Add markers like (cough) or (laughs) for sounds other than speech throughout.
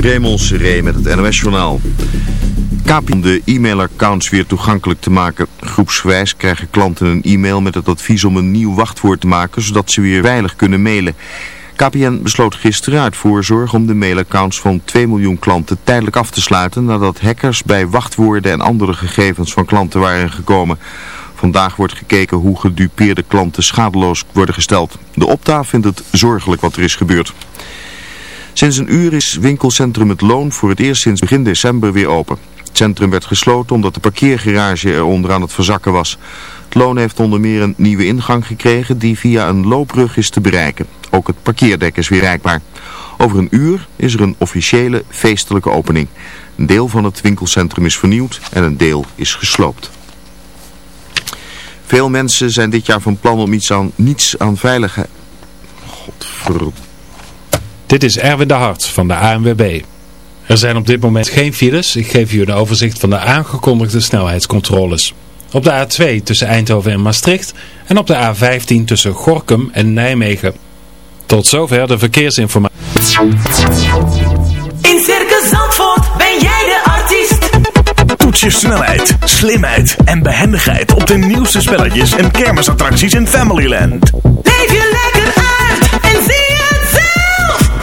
Raymond Seré met het NOS-journaal. KPN om de e-mailaccounts weer toegankelijk te maken. Groepsgewijs krijgen klanten een e-mail met het advies om een nieuw wachtwoord te maken, zodat ze weer veilig kunnen mailen. KPN besloot gisteren uit voorzorg om de mailaccounts van 2 miljoen klanten tijdelijk af te sluiten nadat hackers bij wachtwoorden en andere gegevens van klanten waren gekomen. Vandaag wordt gekeken hoe gedupeerde klanten schadeloos worden gesteld. De Opta vindt het zorgelijk wat er is gebeurd. Sinds een uur is winkelcentrum Het Loon voor het eerst sinds begin december weer open. Het centrum werd gesloten omdat de parkeergarage eronder aan het verzakken was. Het Loon heeft onder meer een nieuwe ingang gekregen die via een loopbrug is te bereiken. Ook het parkeerdek is weer bereikbaar. Over een uur is er een officiële feestelijke opening. Een deel van het winkelcentrum is vernieuwd en een deel is gesloopt. Veel mensen zijn dit jaar van plan om iets aan, niets aan veiligheid... Godverdomme. Dit is Erwin de Hart van de ANWB. Er zijn op dit moment geen files. Ik geef u een overzicht van de aangekondigde snelheidscontroles. Op de A2 tussen Eindhoven en Maastricht en op de A15 tussen Gorkum en Nijmegen. Tot zover de verkeersinformatie. In Circus Zandvoort ben jij de artiest. Toets je snelheid, slimheid en behendigheid op de nieuwste spelletjes en kermisattracties in Familyland. Leef je lekker uit en zie zelf.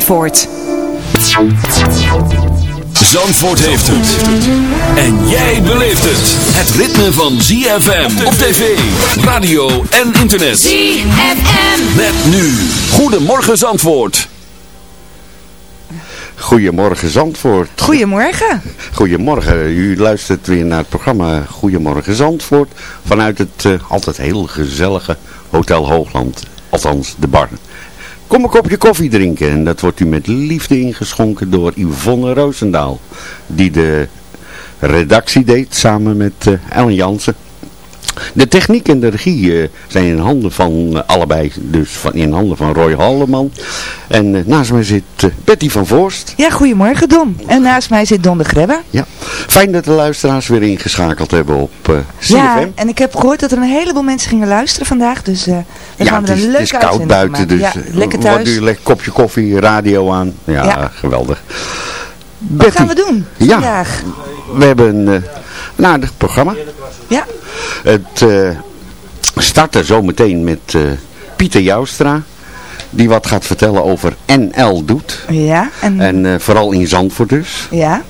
Zandvoort. Zandvoort heeft het. En jij beleeft het. Het ritme van ZFM op tv, radio en internet. ZFM. Met nu. Goedemorgen Zandvoort. Goedemorgen Zandvoort. Goedemorgen. Goedemorgen. U luistert weer naar het programma Goedemorgen Zandvoort. Vanuit het eh, altijd heel gezellige Hotel Hoogland. Althans, de bar. Kom een kopje koffie drinken en dat wordt u met liefde ingeschonken door Yvonne Roosendaal. Die de redactie deed samen met uh, Ellen Jansen. De techniek en de regie uh, zijn in handen van uh, allebei, dus van, in handen van Roy Halleman. En uh, naast mij zit Betty van Voorst. Ja, goedemorgen Don. En naast mij zit Don de Grebbe. Ja, fijn dat de luisteraars weer ingeschakeld hebben op CFM. Ja, en ik heb gehoord dat er een heleboel mensen gingen luisteren vandaag. Dus we ja, gaan er een leuke het is koud buiten, dus ja, lekker wat thuis. doe je lekker kopje koffie, radio aan. Ja, Ja. geweldig. Wat gaan we doen Ja. vandaag? we hebben een, eh, een aardig programma. Ja, Het eh starten zometeen met eh, Pieter Joustra. Die wat gaat vertellen over NL doet. ja, en, En eh, vooral in Zandvoort dus. ja.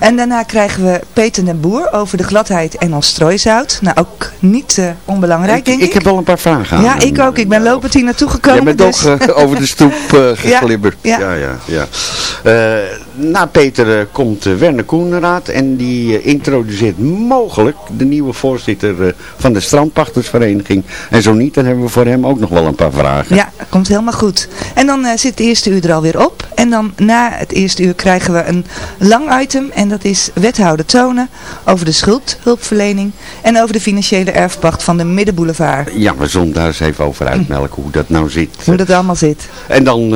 En daarna krijgen we Peter den Boer over de gladheid en ons strooisout. Nou, ook niet onbelangrijk, denk ik. ik heb wel een paar vragen aan ja, ik ook. Ik ben lopend hier naartoe gekomen. Jij bent dus- ook eh, over de stoep eh, (laughs) geglibberd. ja. ja, ja. ja. Eh, na Peter eh, komt eh, Werner Koenraad en die eh, introduceert mogelijk de nieuwe voorzitter van de strandpachtersvereniging. En zo niet, dan hebben we voor hem ook nog wel een paar vragen. Ja, komt helemaal goed. En dan zit het eerste uur er alweer op. En dan na het eerste uur krijgen we een lang item. En dat is wethouder tonen over de schuldhulpverlening. En over de financiële erfpacht van de Middenboulevard. Ja, we zullen daar eens even over uitmelken hoe dat nou zit. Hoe dat allemaal zit. En dan,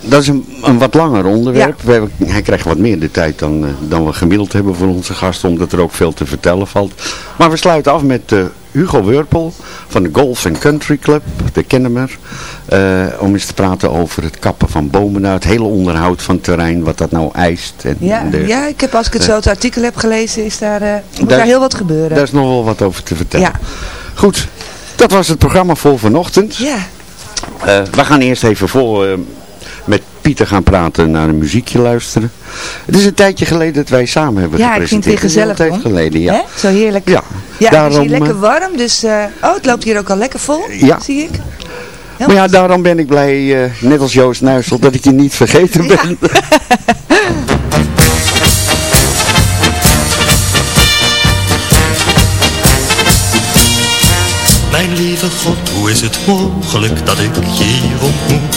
dat is een, een wat langer onderwerp. We hebben, hij krijgt wat meer de tijd dan, eh, dan we gemiddeld hebben voor onze gasten, omdat er ook veel te vertellen valt. Maar we sluiten af met eh, Hugo Wurpel van de Golf Country Club, de Kennemer. eh, om eens te praten over het kappen van bomen. Nou, het hele onderhoud van het terrein, wat dat nou eist. En Ja, de- ja, ik heb, als ik het zo het artikel heb gelezen, is daar, moet Daar- daar heel wat gebeuren. Daar is nog wel wat over te vertellen. Ja. Goed, dat was het programma voor vanochtend. Ja, we gaan eerst even eh, met Pieter gaan praten naar een muziekje luisteren. Het is een tijdje geleden dat wij samen hebben ja ik vind het weer gepresenteerd. gezellig. Een tijd geleden, ja. Zo heerlijk. Ja, Ja, het is daarom, hier lekker eh, warm, dus... eh, oh, het loopt hier ook al lekker vol, Ja. zie ik. Heel Maar ja, daarom ben ik blij, eh, net als Joost Nuisel, dat ik je niet vergeten Ja. ben. (laughs) Mijn lieve God, hoe is het mogelijk dat ik je hier ontmoet?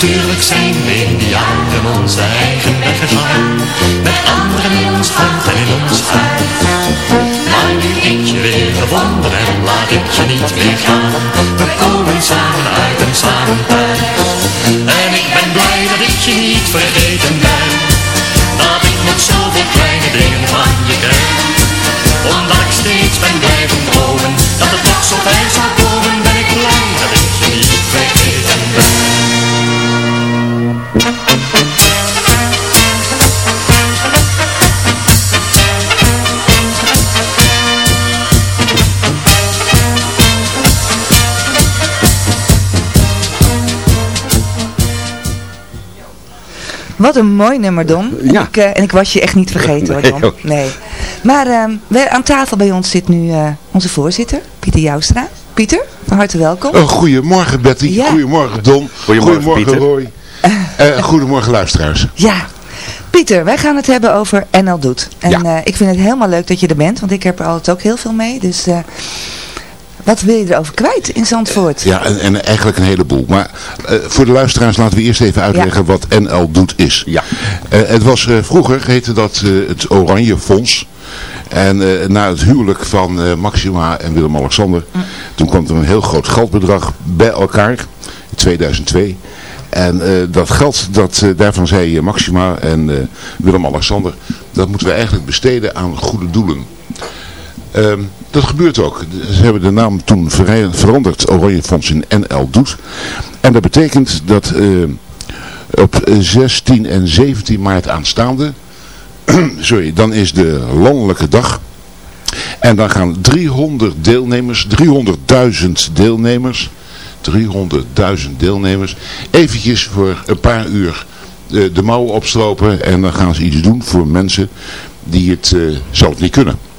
Natuurlijk zijn we in die jaren onze eigen weg gegaan. Met anderen in ons hart en in ons huis. Maar nu ik je weer gevonden en laat ik je niet meer gaan. We komen samen uit en samen thuis En ik ben blij dat ik je niet vergeten ben. Dat ik nog zoveel kleine dingen van je ken. Omdat ik steeds ben blijven dromen Dat het toch zo bij zou komen Wat een mooi nummer, Don. En, Ja. ik, eh, en ik was je echt niet vergeten, hoor, (laughs) Nee, Don. Nee. Maar ehm, we- aan tafel bij ons zit nu eh, onze voorzitter, Pieter Joustra. Pieter, van harte welkom. Oh, goedemorgen Betty, Ja. goedemorgen Don, Goedemorgen, Pieter. Roy, (laughs) Eh, goedemorgen luisteraars. Ja. Pieter, wij gaan het hebben over NL Doet. En Ja. eh, ik vind het helemaal leuk dat je er bent, want ik heb er altijd ook heel veel mee. Dus eh, wat wil je erover kwijt in Zandvoort? Ja, en, en eigenlijk een heleboel. Maar eh, voor de luisteraars laten we eerst even uitleggen wat NL Doet is. Ja. Eh, het was eh, vroeger, heette dat eh, het Oranje Fonds. En eh, na het huwelijk van eh, Maxima en Willem-Alexander, toen kwam er een heel groot geldbedrag bij elkaar, in 2002. En eh, dat geld, dat, daarvan zei Maxima en eh, Willem-Alexander, dat moeten we eigenlijk besteden aan goede doelen. Ehm, dat gebeurt ook. Ze hebben de naam toen ver- veranderd, Oranje Fonds in NL Doet. En dat betekent dat eh, op 16 en 17 maart aanstaande, (clears throat) sorry, dan is de landelijke dag. En dan gaan 300 deelnemers, 300.000 deelnemers, 300.000 deelnemers, eventjes voor een paar uur de, de mouwen opstropen en dan gaan ze iets doen voor mensen die het eh, zelf niet kunnen.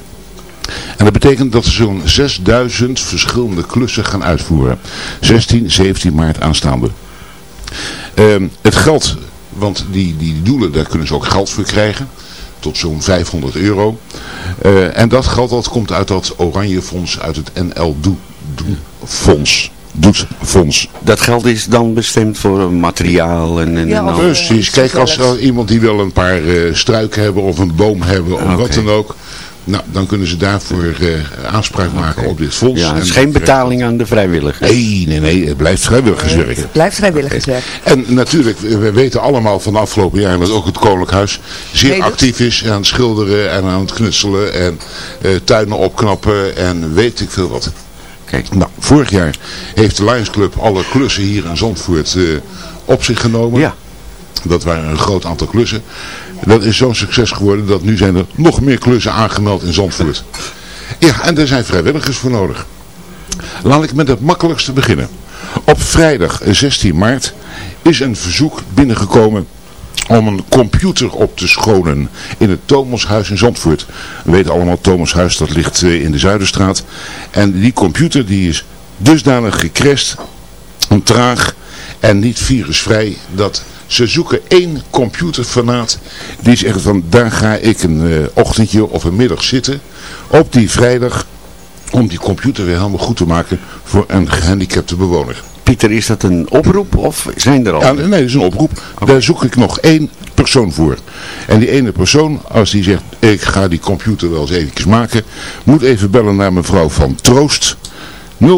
En dat betekent dat ze zo'n 6000 verschillende klussen gaan uitvoeren. 16, 17 maart aanstaande. Ehm, het geld, want die, die doelen, daar kunnen ze ook geld voor krijgen. tot zo'n 500 euro. Eh, en dat geld dat komt uit dat Oranje Fonds, uit het NL Doe, Doe Fonds. Doet Fonds. Dat geld is dan bestemd voor materiaal en... en, en al- Precies. Kijk, als er iemand die wil een paar eh, struiken hebben of een boom hebben of Oké. wat dan ook. Nou, dan kunnen ze daarvoor eh, aanspraak maken op dit fonds. Ja, het is En- geen betaling aan de vrijwilligers. Nee, nee, nee. Het blijft vrijwilligerswerk. Het blijft vrijwilligerswerk. En natuurlijk, we weten allemaal van de afgelopen jaren dat ook het Koninklijk Huis zeer actief is aan het schilderen en aan het knutselen en eh, tuinen opknappen en weet ik veel wat. Kijk. Nou, vorig jaar heeft de Lions Club alle klussen hier in Zandvoort eh, op zich genomen. Ja. Dat waren een groot aantal klussen. Dat is zo'n succes geworden dat nu zijn er nog meer klussen aangemeld in Zandvoort. Ja, en er zijn vrijwilligers voor nodig. Laat ik met het makkelijkste beginnen. Op vrijdag 16 maart is een verzoek binnengekomen om een computer op te schonen in het Thomashuis in Zandvoort. We weten allemaal, Thomashuis dat ligt in de Zuiderstraat. En die computer die is dusdanig gecrashed en traag en niet virusvrij dat ze zoeken één computerfanaat die zegt van daar ga ik een eh, ochtendje of een middag zitten op die vrijdag om die computer weer helemaal goed te maken voor een gehandicapte bewoner. Pieter, is dat een oproep of zijn er al? Ja, nee, dat is een oproep. Daar zoek ik nog één persoon voor. En die ene persoon, als die zegt, ik ga die computer wel eens eventjes maken, moet even bellen naar mevrouw van Troost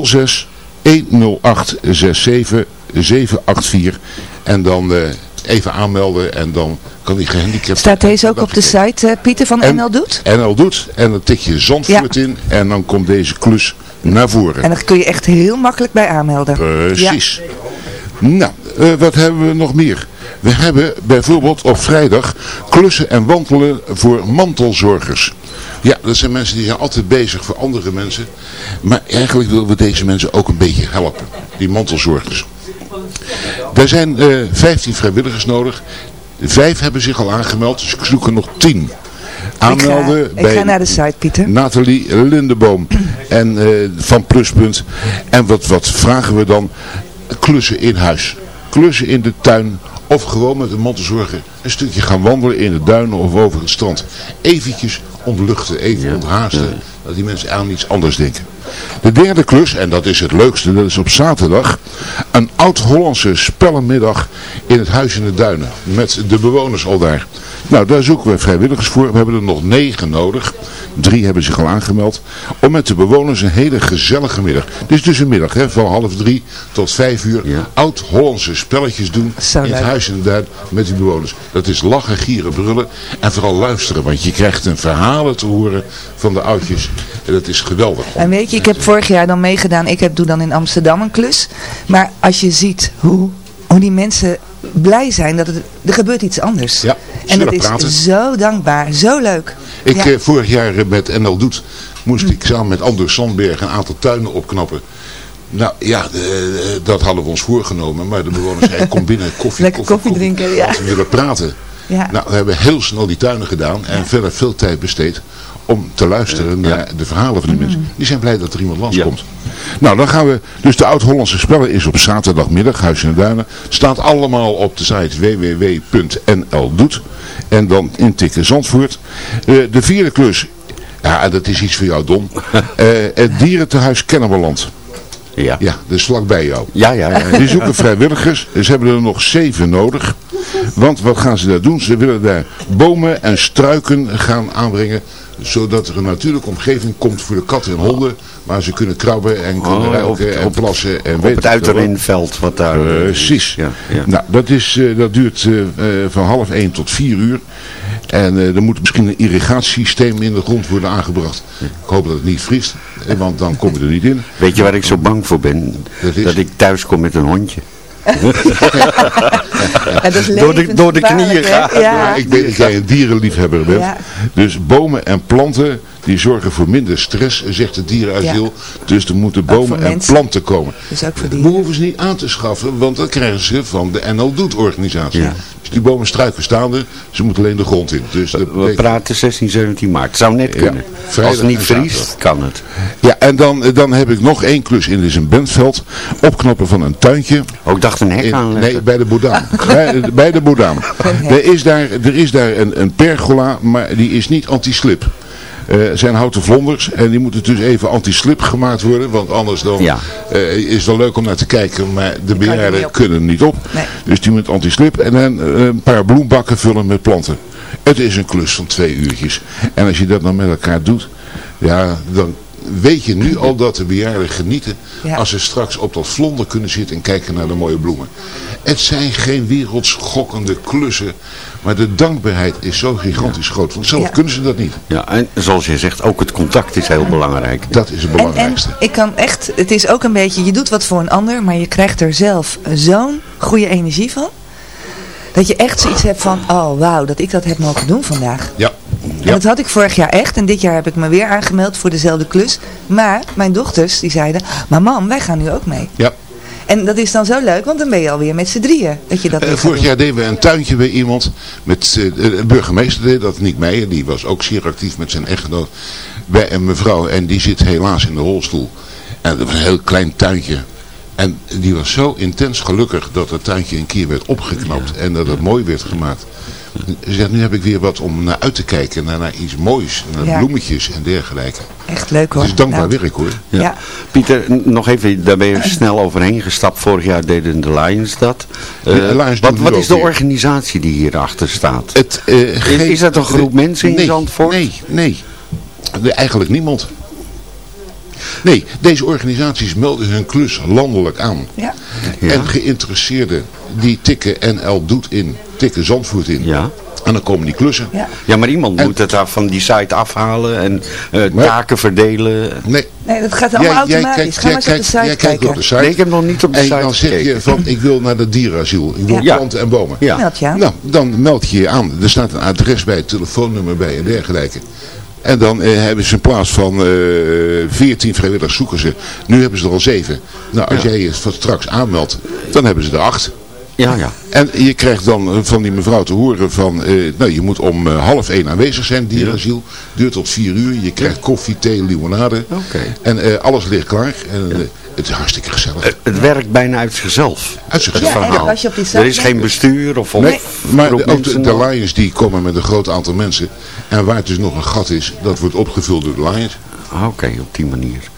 06 108 67 784 en dan eh, even aanmelden en dan kan die gehandicapte... Staat deze ook op de site, eh, Pieter van En- NL Doet? NL doet en dan tik je Zandvoort in en dan komt deze klus naar voren. En daar kun je echt heel makkelijk bij aanmelden. Precies. Nou, eh, wat hebben we nog meer? We hebben bijvoorbeeld op vrijdag klussen en wandelen voor mantelzorgers. Ja, dat zijn mensen die zijn altijd bezig voor andere mensen. Maar eigenlijk willen we deze mensen ook een beetje helpen. Die mantelzorgers. Er zijn eh 15 vrijwilligers nodig. Vijf hebben zich al aangemeld, dus ik zoek er nog 10. Aanmelden ik ga, ik bij ga naar de site, Pieter. Nathalie Lindeboom en, eh, van Pluspunt. En wat, wat vragen we dan? Klussen in huis. Klussen in de tuin. Of gewoon met een mantelzorger een stukje gaan wandelen in de duinen of over het strand. Eventjes ontluchten, even onthaasten. Dat die mensen aan iets anders denken. De derde klus, en dat is het leukste, dat is op zaterdag. Een oud-Hollandse spellenmiddag in het Huis in de Duinen. Met de bewoners al daar. Nou, daar zoeken we vrijwilligers voor. We hebben er nog negen nodig. Drie hebben zich al aangemeld. Om met de bewoners een hele gezellige middag. Dit is dus een middag, hè, van half drie tot vijf uur. Oud-Hollandse spelletjes doen Zo in het leuk. Huis in de Duin met die bewoners. Dat is lachen, gieren, brullen en vooral luisteren. Want je krijgt een verhalen te horen van de oudjes. En dat is geweldig. En weet je, ik heb vorig jaar dan meegedaan. Ik heb, doe dan in Amsterdam een klus. Maar als je ziet hoe, hoe die mensen blij zijn, dat het, er gebeurt iets anders. Ja, en dat is praten. zo dankbaar, zo leuk. Ik, Ja. eh, vorig jaar eh, met NL Doet moest ik samen met Anders Sandberg een aantal tuinen opknappen. Nou ja, eh, dat hadden we ons voorgenomen. Maar de bewoners zeiden, kom binnen, (laughs) koffie, Lekker koffie drinken, ja. We willen praten. Ja. Nou, we hebben heel snel die tuinen gedaan en verder veel tijd besteed om te luisteren naar de verhalen van die mensen. Die zijn blij dat er iemand langskomt. Nou, dan gaan we, dus de Oud-Hollandse Spellen is op zaterdagmiddag, Huis in de Duinen. Staat allemaal op de site www.nldoet. En dan intikken Zandvoort. Eh, de vierde klus, ja, dat is iets voor jou Don. (laughs) Eh, het dierentehuis Kennemerland. Ja. Ja, dat is vlakbij jou. Ja, ja, ja. Die zoeken vrijwilligers. Ze hebben er nog zeven nodig. Want wat gaan ze daar doen? Ze willen daar bomen en struiken gaan aanbrengen. Zodat er een natuurlijke omgeving komt voor de katten en honden. Waar ze kunnen krabben en kunnen Oh, ruiken en plassen. En Op weet het veel wat. daar... eh, Precies. Ja, ja. Nou, dat, is, eh, dat duurt eh, eh, van half één tot vier uur. En eh, er moet misschien een irrigatiesysteem in de grond worden aangebracht. Ik hoop dat het niet vriest, eh, want dan kom je er niet in. Weet je waar ik zo bang voor ben? Dat is- Dat ik thuis kom met een hondje. Ja, Door de- door de knieën hè? gaan. Ja. Ik dat jij een dierenliefhebber bent. Dus bomen en planten, die zorgen voor minder stress, zegt het dierenasiel. Dus er moeten bomen en mensen. planten komen. Dus ook voor We hoeven ze niet aan te schaffen, want dat krijgen ze van de NL Doet organisatie. Ja. Dus die bomen struiken staande, ze moeten alleen de grond in. Dus We betekent- praten 16, 17 maart. Het zou net Ja, kunnen. vrijdag Als het niet vriest, kan het. Ja, en dan, dan heb ik nog één klus in, dit is een Bentveld. Opknappen van een tuintje. Ook dacht een hek In- aanleggen. nee, bij de Boedaan. (laughs) bij, bij de Boedaan. Er is daar, er is daar een, een pergola, maar die is niet anti-slip. Eh, zijn houten vlonders en die moeten dus even anti-slip gemaakt worden, want anders dan Ja. eh, is het wel leuk om naar te kijken, maar de bejaarden kunnen er niet op. Nee. Dus die moet anti-slip en dan eh, een paar bloembakken vullen met planten. Het is een klus van twee uurtjes. En als je dat dan met elkaar doet, ja, dan weet je nu al dat de bejaarden genieten Ja. als ze straks op dat vlonder kunnen zitten en kijken naar de mooie bloemen. Het zijn geen wereldschokkende klussen, maar de dankbaarheid is zo gigantisch groot. Want zelf Ja. kunnen ze dat niet. Ja, en zoals je zegt, ook het contact is heel belangrijk. Dat is het En, en belangrijkste. ik kan echt, het is ook een beetje, je doet wat voor een ander, maar je krijgt er zelf zo'n goede energie van. Dat je echt zoiets hebt van, oh wauw, dat ik dat heb mogen doen vandaag. Ja. En dat had ik vorig jaar echt. En dit jaar heb ik me weer aangemeld voor dezelfde klus. Maar mijn dochters die zeiden, maar mam, wij gaan nu ook mee. Ja. En dat is dan zo leuk, want dan ben je alweer met z'n drieën. Dat je dat Eh, vorig jaar deden we een tuintje bij iemand. Met, eh, de burgemeester deed dat, Nick Meijer. Die was ook zeer actief met zijn echtgenoot. Bij een mevrouw. En die zit helaas in de rolstoel. En dat was een heel klein tuintje. En die was zo intens gelukkig dat het tuintje een keer werd opgeknapt. En dat het mooi werd gemaakt. Ze zegt, nu heb ik weer wat om naar uit te kijken. Naar, naar iets moois. Naar Ja. bloemetjes en dergelijke. Echt leuk hoor. Het is dankbaar Nou, werk hoor. Ja. Ja. Pieter, nog even, daar ben je (laughs) snel overheen gestapt. Vorig jaar deden de Lions dat. Eh, De Lions wat wat is de organisatie die hierachter staat? Het, eh, is dat een groep mensen in nee, Zandvoort? Nee, nee. Eigenlijk niemand. Nee, deze organisaties melden hun klus landelijk aan. Ja. Ja. En geïnteresseerden die tikken NL doet in, tikken Zandvoort in. Ja. En dan komen die klussen. Ja. Ja, maar iemand En- moet het daar van die site afhalen en eh, Maar- taken verdelen. Nee, Nee, dat gaat allemaal automatisch. kijkt, Ga jij maar eens op de site jij kijkt kijken. op de site. Nee, ik heb nog niet op de en site dan zeg je van ik wil naar de dierasiel. Ik wil Ja. planten en bomen. Ja. Meld je aan. Nou, dan meld je je aan. Er staat een adres bij, een telefoonnummer bij en dergelijke. En dan eh, hebben ze in plaats van eh 14 vrijwilligers zoeken ze. Nu hebben ze er al 7. Nou, als Ja. jij je van straks aanmeldt, dan hebben ze er 8. Ja, ja. En je krijgt dan eh, van die mevrouw te horen van, eh, nou je moet om eh, half één aanwezig zijn, dierasiel. Duurt tot vier uur. Je krijgt koffie, thee, limonade. Oké. En eh, alles ligt klaar. En het is hartstikke gezellig. Het, het werkt bijna uit zichzelf. Uit zichzelf. Ja, als je op die er is geen bestuur of, of Nee, maar de, ook de. Lions die komen met een groot aantal mensen. En waar het dus nog een gat is, dat wordt opgevuld door de Lions. Ah, Oké, op die manier.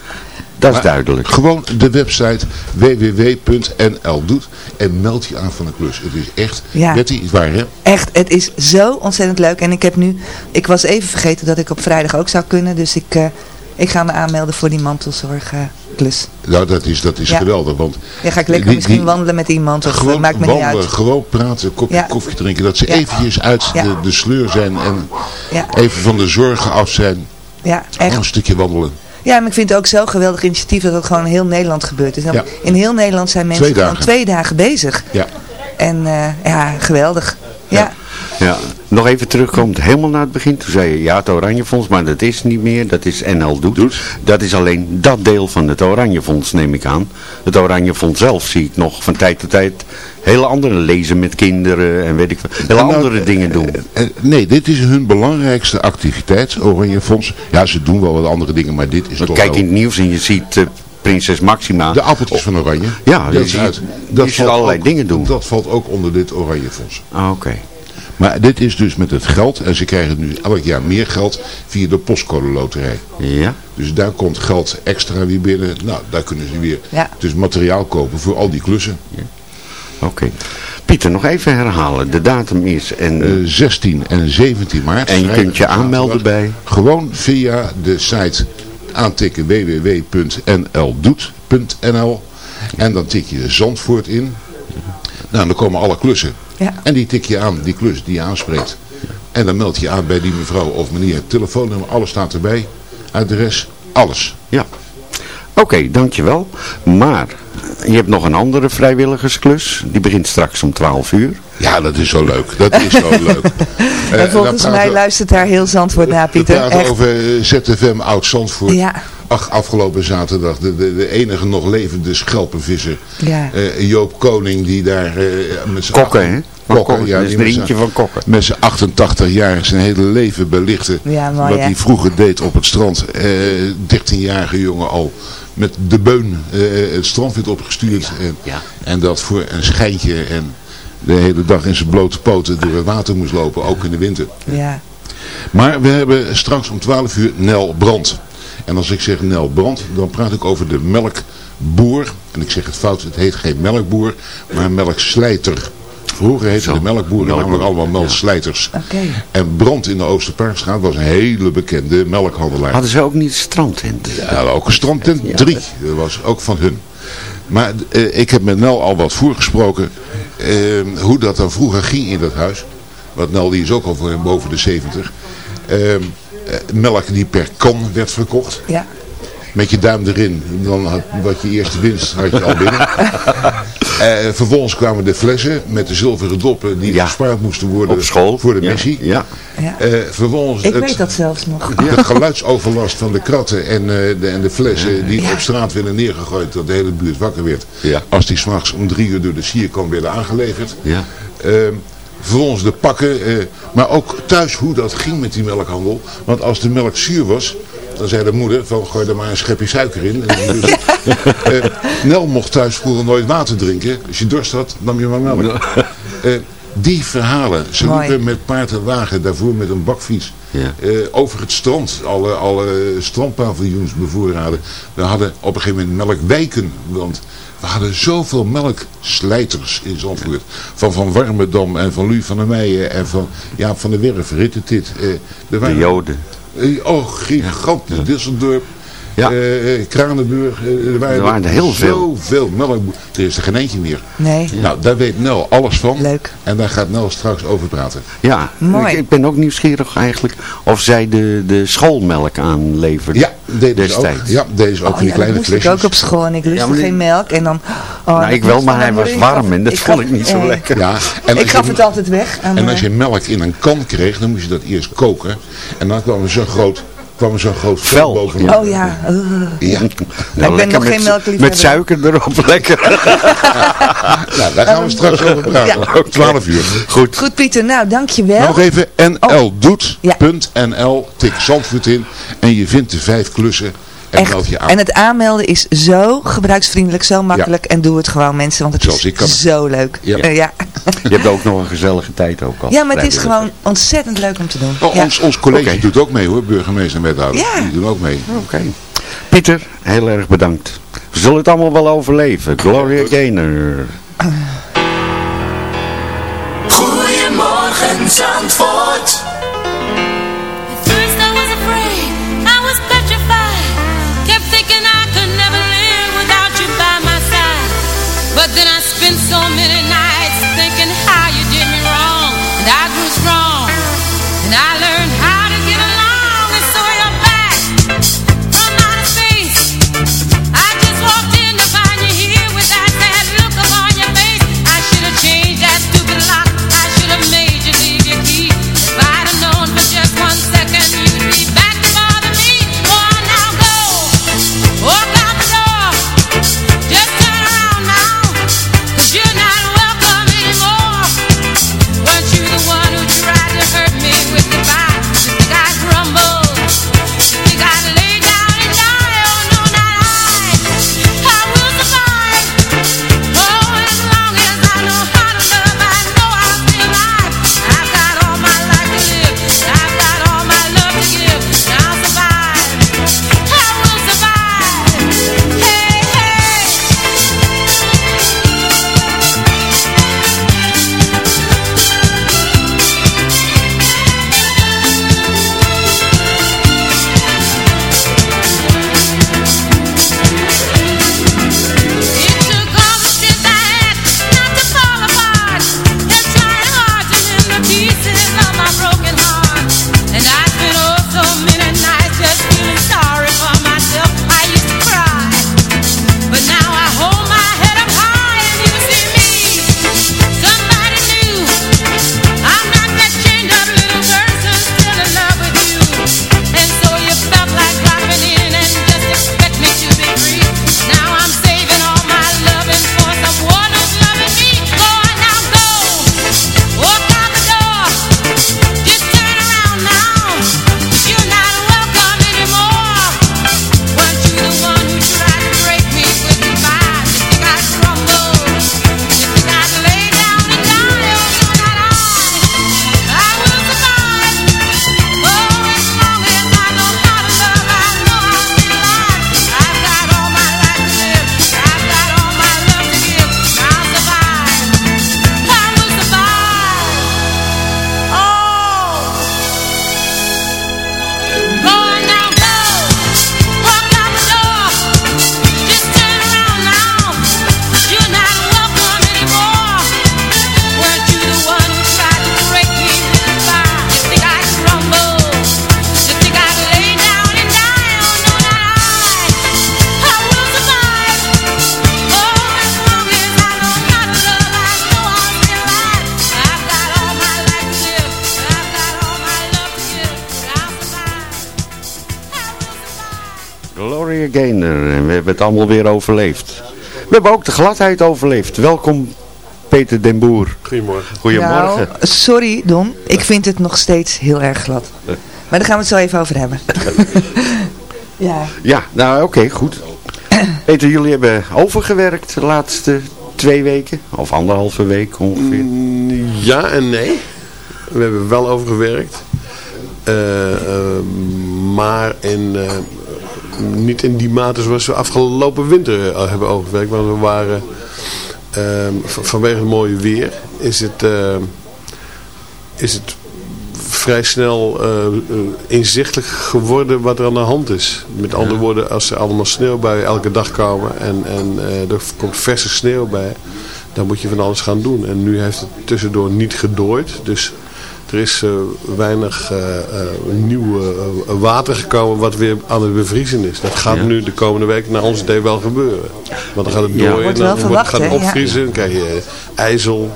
Dat is Maar duidelijk. Gewoon de website www.nl doet en meld je aan van de klus. Het is echt, Ja. Betty, het waar hè? Echt, het is zo ontzettend leuk. En ik heb nu, ik was even vergeten dat ik op vrijdag ook zou kunnen. Dus ik, eh, ik ga me aanmelden voor die mantelzorgklus. Nou, dat is, dat is Ja. geweldig. Want Ja, ga ik lekker die- misschien die- wandelen met iemand. Of gewoon eh, maakt me wandelen, niet uit. gewoon praten, een kopje Ja. koffie drinken. Dat ze Ja. eventjes uit Ja. de, de sleur zijn en Ja, even van de zorgen af zijn. ja, Gewoon echt. een stukje wandelen. Ja, maar ik vind het ook zo'n geweldig initiatief dat het gewoon in heel Nederland gebeurt. Dus Ja. In heel Nederland zijn mensen Twee gewoon twee dagen bezig. Ja. En eh, ja, geweldig. Ja. Ja. Nog even terugkomt helemaal naar het begin. Toen zei je ja het Oranje Fonds, maar dat is niet meer. Dat is NL Doet. Doet. Dat is alleen dat deel van het Oranje Fonds neem ik aan. Het Oranje Fonds zelf zie ik nog van tijd tot tijd hele andere lezen met kinderen en weet ik wat. Hele Nou, andere dingen doen. Eh, nee, dit is hun belangrijkste activiteit, Oranje Fonds. Ja, ze doen wel wat andere dingen, maar dit is toch kijk wel... in het nieuws en je ziet eh, prinses Maxima. De appeltjes van Oranje. Ja, dat je is uit. Dat valt allerlei ook- dingen doen. Dat valt ook onder dit Oranje Fonds. Ah, Oké. Maar dit is dus met het geld, en ze krijgen nu elk jaar meer geld via de postcode loterij. Ja. Dus daar komt geld extra weer binnen. Nou, daar kunnen ze weer Ja. dus materiaal kopen voor al die klussen. Oké. Pieter, nog even herhalen. De datum is en... Eh, 16 en 17 maart. En je kunt je en aanmelden bij? Gewoon via de site aantikken www.nldoet.nl En dan tik je Zandvoort in. Nou, dan komen alle klussen. Ja. En die tik je aan, die klus die je aanspreekt. En dan meld je aan bij die mevrouw of meneer. Telefoonnummer, alles staat erbij. Adres, alles. Ja. Oké, dankjewel. Maar je hebt nog een andere vrijwilligersklus. Die begint straks om 12 uur. Ja, dat is zo leuk. Dat is zo (laughs) leuk. Eh, en volgens mij luistert daar heel Zandvoort naar, We Pieter. praten Echt. over eh, ZFM Oud-Zandvoort. Ja. Ach, afgelopen zaterdag de, de, de enige nog levende schelpenvisser. Ja. Eh, Joop Koning die daar eh, met zijn Kokken, hè? Kokken, Kokken, ja. is eentje van Kokken. Met zijn 88 jaar zijn hele leven belichten. Ja, mooi, wat hij vroeger deed op het strand. Eh 13-jarige jongen al. Met de beun eh, het strand werd opgestuurd. En, ja. en dat voor een schijntje. En de hele dag in zijn blote poten door het water moest lopen. Ook in de winter. Ja. Maar we hebben straks om 12 uur Nel Brand. En als ik zeg Nel Brand, dan praat ik over de melkboer. En ik zeg het fout, het heet geen melkboer, maar melkslijter. Vroeger heette de melkboeren namelijk allemaal melkslijters. Oké. En Brand in de Oosterparkstraat was een hele bekende melkhandelaar. Hadden ze ook niet strandtent? Ja, ook een strandtent 3. Dat was ook van hun. Maar eh, ik heb met Nel al wat voorgesproken. eh, hoe dat dan vroeger ging in dat huis. Want Nel die is ook al voor boven de 70. Eh, eh, melk die per kan werd verkocht. Ja. Met je duim erin. Dan had, wat je eerste winst had je al binnen. (laughs) Eh, vervolgens kwamen de flessen met de zilveren doppen die gespaard moesten worden Op school. voor de Ja, missie. Ja. Ja. Eh, vervolgens Ik het- weet dat zelfs nog. (laughs) de geluidsoverlast van de kratten en, eh, de, en de flessen die op straat werden neergegooid, dat de hele buurt wakker werd. Ja. Als die s'nachts om drie uur door de sierkom werden aangeleverd. Ja. Ehm, vervolgens de pakken, eh, maar ook thuis hoe dat ging met die melkhandel. Want als de melk zuur was, dan zei de moeder van gooi er maar een schepje suiker in. En dus, (laughs) eh, Nel mocht thuis vroeger nooit water drinken. Als je dorst had, nam je maar melk. Eh, die verhalen, ze Mooi. liepen met paard en wagen, daarvoor met een bakfiets. Ja. Eh, over het strand, alle, alle strandpaviljoens bevoorraden. We hadden op een gegeven moment melkwijken, want we hadden zoveel melkslijters in Zandvoort. Van Van Warmerdam en van Lu van der Meijen en van Jaap van der Werf, Rittentit. Eh, er De Joden. Oh, gigantisch. Disseldorp. Ja. eh, eh, Kranenburg. eh, er waren, Er waren er heel veel. Zoveel melkboeren. Er is er geen eentje meer. Nee. Nou, daar weet Nel alles van. Leuk. En daar gaat Nel straks over praten. Ja, Mooi. Ik, ik ben ook nieuwsgierig eigenlijk of zij de, de schoolmelk aanleverden Ja, deden ze ook. destijds. Ja, deze ook Oh, in die ja, kleine moest flesjes. ik ook op school en ik lustte Ja, maar die- geen melk. En dan, oh, Nou, ik wel, maar hij was warm en dat Ik vond ik niet zo lekker. Ja, en Ik gaf het altijd weg. En mijn- als je melk in een kan kreeg, dan moest je dat eerst koken. En dan kwam er zo'n groot, kwam er zo'n groot vel bovenop. Oh ja. uh. Ja. Nou, ben nog geen melkliefhebber. Met suiker erop, (laughs) lekker. (laughs) Nou, daar gaan we straks over praten. Ja. Ook 12 uur. Goed. Goed Pieter, nou dankjewel. Nog even Oh. nldoet.nl, tik Zandvoort in en je vindt de vijf klussen en Echt. meld je aan. En het aanmelden is zo gebruiksvriendelijk, zo makkelijk. En doe het gewoon mensen, want het Zoals ik kan. is zo leuk. Ja. Eh, ja. Je hebt ook nog een gezellige tijd ook al. ja, maar het is gewoon ontzettend leuk om te doen. Oh, ja. ons, ons college doet ook mee hoor, burgemeester en wethouder. Ja. Die doen ook mee. Oké. Pieter, heel erg bedankt. We zullen het allemaal wel overleven. Gloria Gaynor. Goedemorgen Zandvoort. Allemaal weer overleefd. We hebben ook de gladheid overleefd. Welkom Peter den Boer. Goedemorgen. Goedemorgen. Nou, sorry Don, ik vind het nog steeds heel erg glad. Maar daar gaan we het zo even over hebben. (laughs) ja. Ja, nou oké, goed. Peter, jullie hebben overgewerkt de laatste twee weken. Of anderhalve week ongeveer. Mm, Ja en nee. We hebben wel overgewerkt. Eh, eh, maar in, eh, niet in die mate zoals we afgelopen winter eh, hebben overgewerkt. Want we waren eh, v- vanwege het mooie weer is het, eh, is het vrij snel eh, inzichtelijk geworden wat er aan de hand is. Met andere woorden, als er allemaal sneeuwbuien elke dag komen en, en eh, er komt verse sneeuw bij, dan moet je van alles gaan doen. En nu heeft het tussendoor niet gedooid, dus er is eh, weinig eh, eh, nieuw water gekomen wat weer aan het bevriezen is. Dat gaat Ja. nu de komende week naar ons idee wel gebeuren. Want dan gaat het Ja. dooien, Wordt dan verwacht, gaat het opvriezen, dan krijg je ijzel.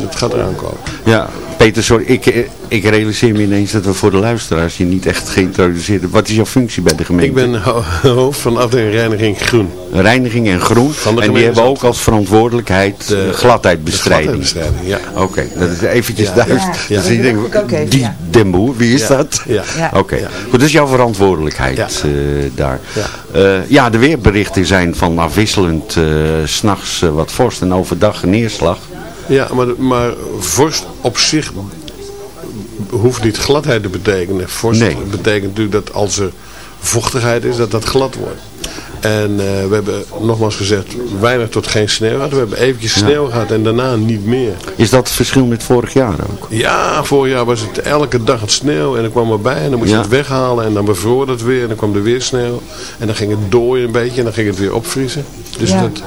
Het gaat eraan komen. Ja, Peter, sorry. Ik, eh, ik realiseer me ineens dat we voor de luisteraars je niet echt geïntroduceerd hebben. Wat is jouw functie bij de gemeente? Ik ben ho- hoofd van afdeling reiniging groen. Reiniging en groen. Van de en die hebben ook als verantwoordelijkheid de gladheidbestrijding. De gladheidbestrijding, ja. Oké, dat is eventjes Ja. duidelijk. Ja. Dus ik denk, die. Den Boer, wie is Ja. dat? Ja. Ja. Oké, goed, dat is jouw verantwoordelijkheid Ja. eh, daar. Ja. De weerberichten zijn van afwisselend, eh, s s'nachts eh, wat vorst en overdag neerslag. Ja, maar, maar vorst op zich hoeft niet gladheid te betekenen. Vorst Nee. betekent natuurlijk dat als er vochtigheid is, dat dat glad wordt. En eh, we hebben nogmaals gezegd, weinig tot geen sneeuw gehad. We hebben eventjes sneeuw gehad en daarna niet meer. Is dat het verschil met vorig jaar ook? Ja, vorig jaar was het elke dag het sneeuw en dan kwam erbij en dan moest je het weghalen en dan bevroor het weer en dan kwam er weer sneeuw. En dan ging het dooien een beetje en dan ging het weer opvriezen. Dus Ja. dat,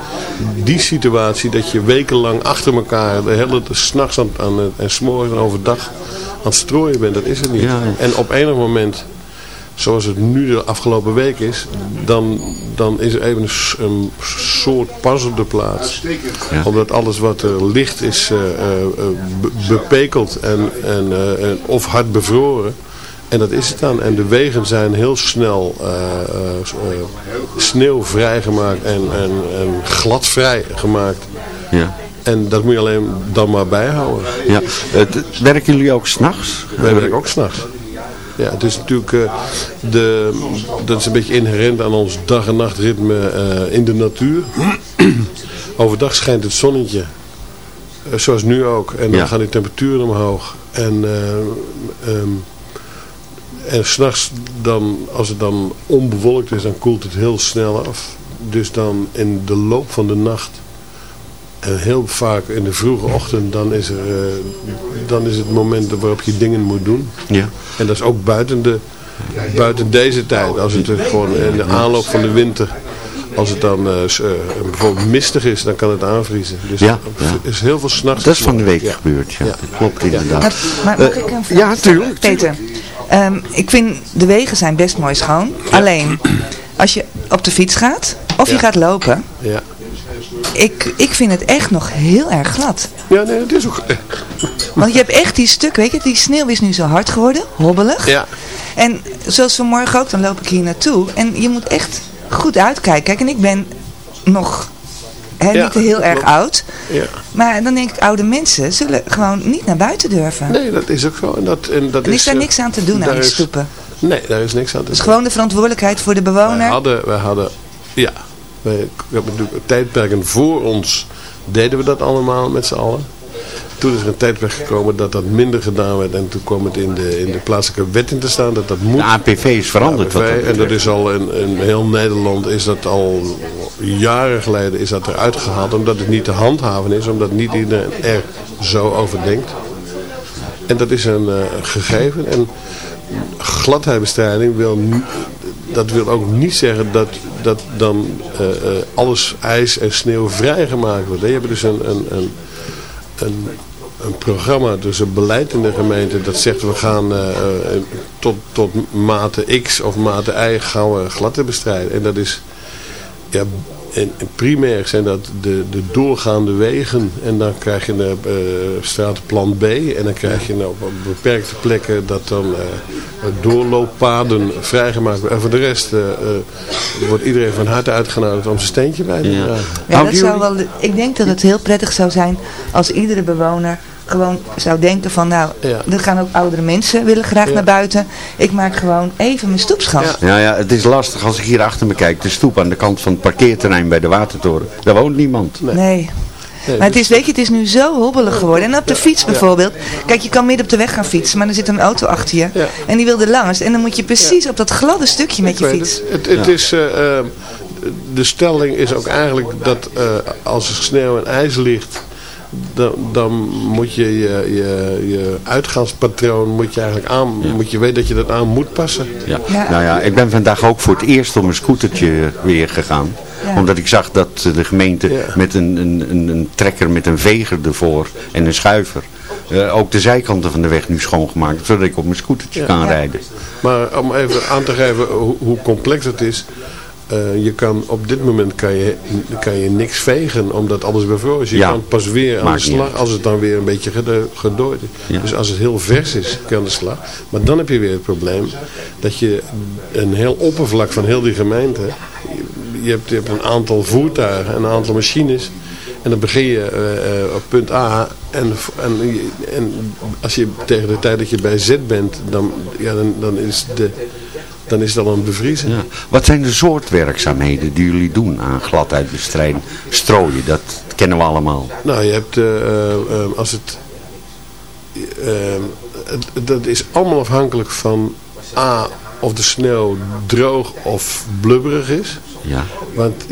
die situatie dat je wekenlang achter elkaar de hele s'nachts aan, aan, het- en s'morgens en overdag aan het strooien bent, dat is het niet. En op enig moment, zoals het nu de afgelopen week is, dan, dan is er even een, een soort pas op de plaats. Ja. Omdat alles wat er ligt is be- bepekeld en, en, en of hard bevroren. En dat is het dan. En de wegen zijn heel snel sneeuwvrij gemaakt en, en, en gladvrij gemaakt. Ja. En dat moet je alleen dan maar bijhouden. ja. Werken jullie ook s'nachts? Wij werken ook s'nachts. Ja, het is natuurlijk, eh, de, dat is een beetje inherent aan ons dag- en nachtritme eh, in de natuur. (clears throat) Overdag schijnt het zonnetje, eh, zoals nu ook. En dan Ja. gaan die temperaturen omhoog. En, eh ehm en s'nachts, dan, als het dan onbewolkt is, dan koelt het heel snel af. Dus dan in de loop van de nacht en heel vaak in de vroege ochtend, dan is, er, eh, dan is het moment waarop je dingen moet doen. Ja. En dat is ook buiten, de, buiten deze tijd. Als het er gewoon in de aanloop van de winter, als het dan eh, eh, bijvoorbeeld mistig is, dan kan het aanvriezen. Dus Ja, er ja. is heel veel s'nachts. Dat is van de week Ja. gebeurd, ja. Ja. Dat klopt inderdaad. Maar, maar mag Eh, ik een vraag ja, tuurlijk. Peter, ehm, ik vind de wegen zijn best mooi schoon. Alleen, als je op de fiets gaat of je gaat lopen, Ja. Ik, ik vind het echt nog heel erg glad. ja, nee, het is ook... Want je hebt echt die stuk, weet je, die sneeuw is nu zo hard geworden, hobbelig. Ja. En zoals vanmorgen ook, dan loop ik hier naartoe. En je moet echt goed uitkijken. Kijk, en ik ben nog hè, Ja, niet heel erg klopt. oud. Ja. Maar dan denk ik, oude mensen zullen gewoon niet naar buiten durven. Nee, dat is ook zo. En, dat, en, dat En is daar eh, niks aan te doen aan die is- stoepen. Nee, daar is niks aan te Dat is doen. gewoon de verantwoordelijkheid voor de bewoner. hadden, wij hadden, ja, wij hebben natuurlijk tijdperken voor ons deden we dat allemaal met z'n allen. Toen is er een tijdperk gekomen dat dat minder gedaan werd en toen kwam het in de, in de plaatselijke wet in te staan dat dat moet. De APV is veranderd. wat dat en dat is al in, in heel Nederland is dat al jaren geleden is dat eruit gehaald omdat het niet te handhaven is, omdat niet iedereen er zo over denkt. En dat is een eh, gegeven. En gladheidbestrijding wil, dat wil ook niet zeggen dat, dat dan eh, eh, alles ijs en sneeuw vrijgemaakt wordt. Je hebt dus een, een, een, een, een programma, dus een beleid in de gemeente dat zegt we gaan eh, tot, tot mate X of mate Y gaan we bestrijden. En dat is ja, en, en primair zijn dat de, de doorgaande wegen. En dan krijg je een uh, stratenplan B. En dan krijg je nou op beperkte plekken dat dan uh, doorlooppaden vrijgemaakt worden. En voor de rest uh, wordt iedereen van harte uitgenodigd om zijn steentje bij te dragen. Ja, dat zou wel, ik denk dat het heel prettig zou zijn als iedere bewoner gewoon zou denken van nou, Ja. er gaan ook oudere mensen willen graag naar buiten. Ik maak gewoon even mijn stoep schoon. Ja, ja, het is lastig als ik hier achter me kijk. De stoep aan de kant van het parkeerterrein bij de Watertoren. Daar woont niemand. Nee. Nee, Maar het is, weet je, het is nu zo hobbelig geworden. En op de fiets bijvoorbeeld. Kijk, je kan midden op de weg gaan fietsen, maar er zit een auto achter je. En die wil er langs. En dan moet je precies op dat gladde stukje met je fiets. Het, het, het is, eh, eh, de stelling is ook eigenlijk dat eh, als er sneeuw en ijs ligt, dan, dan moet je je, je je uitgaanspatroon moet je eigenlijk aan, moet je weten dat je dat aan moet passen. Ja. Nou ja, ik ben vandaag ook voor het eerst op een scootertje weer gegaan. Ja. Omdat ik zag dat de gemeente met een, een, een, een trekker met een veger ervoor en een schuiver... eh, ook de zijkanten van de weg nu schoongemaakt zodat ik op mijn scootertje kan Ja. rijden. Maar om even aan te geven hoe, hoe complex het is. Eh, je kan, op dit moment kan je, kan je niks vegen omdat alles bevroren is. Je Ja. kan pas weer aan de slag als het dan weer een beetje gedooid is. Ja. Dus als het heel vers is, kan de slag. Maar dan heb je weer het probleem dat je een heel oppervlak van heel die gemeente... Je, je hebt, je hebt een aantal voertuigen, een aantal machines... En dan begin je eh, eh, op punt A en, en, en als je tegen de tijd dat je bij Z bent, dan, ja, dan, dan, is, de, dan is dat een bevriezen. Ja. Wat zijn de soort werkzaamheden die jullie doen aan gladheidbestrijding? Strooien, dat kennen we allemaal. Nou, je hebt, eh, als het, het, dat is allemaal afhankelijk van A, of de sneeuw droog of blubberig is. Ja. Want,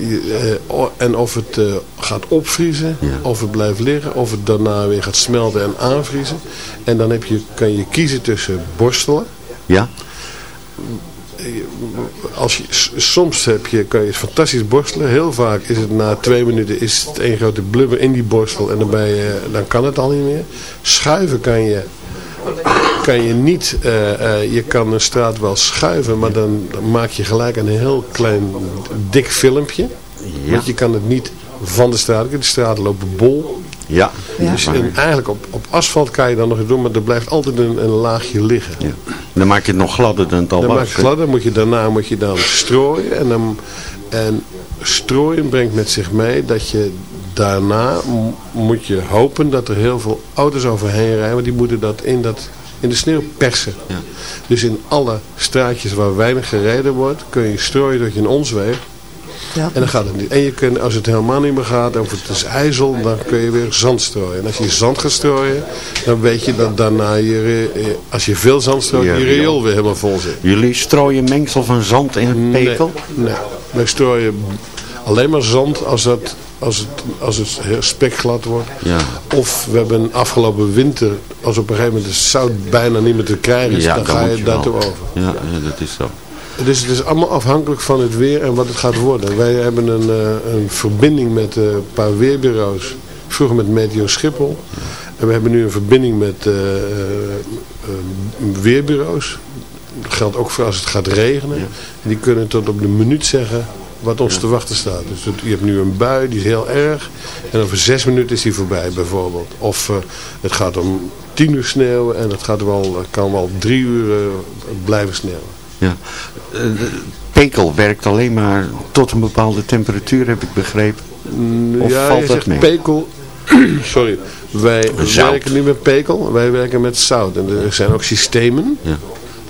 en of het gaat opvriezen, of het blijft liggen, of het daarna weer gaat smelten en aanvriezen. En dan heb je, kan je kiezen tussen borstelen. Ja? Als je, soms heb je, kan je fantastisch borstelen. Heel vaak is het na twee minuten is het één grote blubber in die borstel en dan, ben je, dan kan het al niet meer. Schuiven kan je, kan je niet. eh, eh, je kan een straat wel schuiven, maar dan, dan maak je gelijk een heel klein dik filmpje. Ja. Want je kan het niet van de straat. De straten lopen bol. Ja. Dus en eigenlijk op, op asfalt kan je dan nog iets doen, maar er blijft altijd een, een laagje liggen. Dan maak je het nog gladder dan het al Dan was. maak je hè? gladder, moet je, daarna moet je dan strooien. En, dan, en strooien brengt met zich mee dat je daarna moet je hopen dat er heel veel auto's overheen rijden. Want die moeten dat in, dat, in de sneeuw persen. Dus in alle straatjes waar weinig gereden wordt, kun je strooien tot je een ons weegt. En dan gaat het niet. En je kunt, als het helemaal niet meer gaat, of het is ijzel, dan kun je weer zand strooien. En als je zand gaat strooien, dan weet je dat daarna je, eh, als je veel zand strooit, Je riool. weer helemaal vol zit. Jullie strooien mengsel van zand in het pekel? Nee, nee. wij strooien alleen maar zand als het, als het, als het heel spekglad wordt. Ja. Of we hebben afgelopen winter, als op een gegeven moment de zout bijna niet meer te krijgen is, Ja, dan dan ga je je daartoe over. Ja, ja, dat is zo. Dus het is allemaal afhankelijk van het weer en wat het gaat worden. Wij hebben een, eh, een verbinding met eh, een paar weerbureaus. Vroeger met Meteo Schiphol. En we hebben nu een verbinding met eh, weerbureaus. Dat geldt ook voor als het gaat regenen. En die kunnen tot op de minuut zeggen wat ons te wachten staat. Dus het- je hebt nu een bui, die is heel erg. En over zes minuten is die voorbij bijvoorbeeld. Of het gaat om tien uur sneeuwen en het gaat wel, kan wel drie uur blijven sneeuwen. Ja. Eh, pekel werkt alleen maar tot een bepaalde temperatuur, heb ik begrepen. Of ja, valt dat mee? pekel. (clears throat) Sorry. Wij Zout. werken niet met pekel, wij werken met zout. En er zijn ook systemen,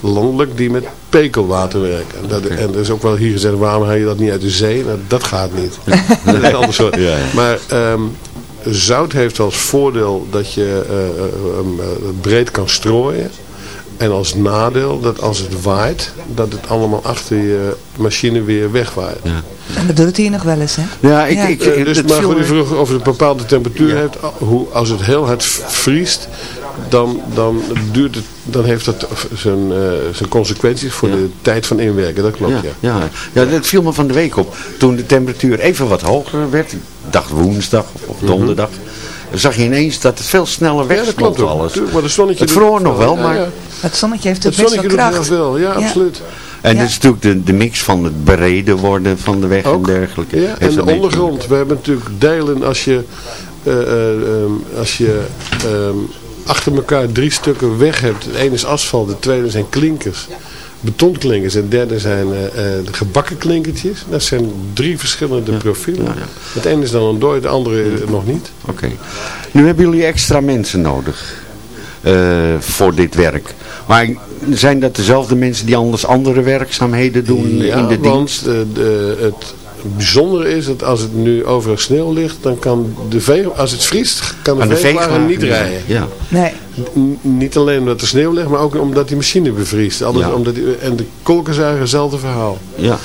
landelijk, die met pekelwater werken. En, dat, en er is ook wel hier gezegd, waarom haal je dat niet uit de zee? Nou, dat gaat niet. (laughs) dat is een ander soort. Ja, ja. Maar ehm, zout heeft als voordeel dat je eh, breed kan strooien. En als nadeel dat als het waait, dat het allemaal achter je machine weer wegwaait. En dat doet hier nog wel eens, hè? Ja, ik, ik, Eh, dus maar goed, je vroeg of het een bepaalde temperatuur heeft. Hoe, als het heel hard vriest, dan, dan, duurt het, dan heeft dat zijn, eh, zijn consequenties voor de tijd van inwerken. Dat klopt, ja. Ja, ja. ja, dat viel me van de week op. Toen de temperatuur even wat hoger werd, ik dacht woensdag of Mhm. donderdag, zag je ineens dat het veel sneller weg Ja, dat klopt ook. alles. Maar het zonnetje het vroor het nog wel. wel, Ja, maar... ja. Het zonnetje heeft Het best wel zonnetje doet heel kracht. veel, ja, absoluut. En Ja. dat is natuurlijk de, de mix van het bereden worden van de weg en dergelijke. Ja, Heeft en de ondergrond. We hebben natuurlijk delen als je, eh, eh, ehm, als je ehm, achter elkaar drie stukken weg hebt. Het ene is asfalt, de tweede zijn klinkers. Betonklinkers en derde zijn eh, eh, de gebakken klinkertjes. Dat zijn drie verschillende profielen. Het ene is dan ontdooid, de andere eh, nog niet. Oké. Nu hebben jullie extra mensen nodig voor dit werk. Maar zijn dat dezelfde mensen die anders andere werkzaamheden doen Ja, in de want dienst? de, het bijzondere is dat als het nu overal sneeuw ligt, dan kan de vee, als het vriest, kan de, de niet rijden. Ja. Nee. N- niet alleen omdat er sneeuw ligt, maar ook omdat die machine bevriest. Ja. omdat die, en de kolkenzuiger, hetzelfde verhaal. Ja.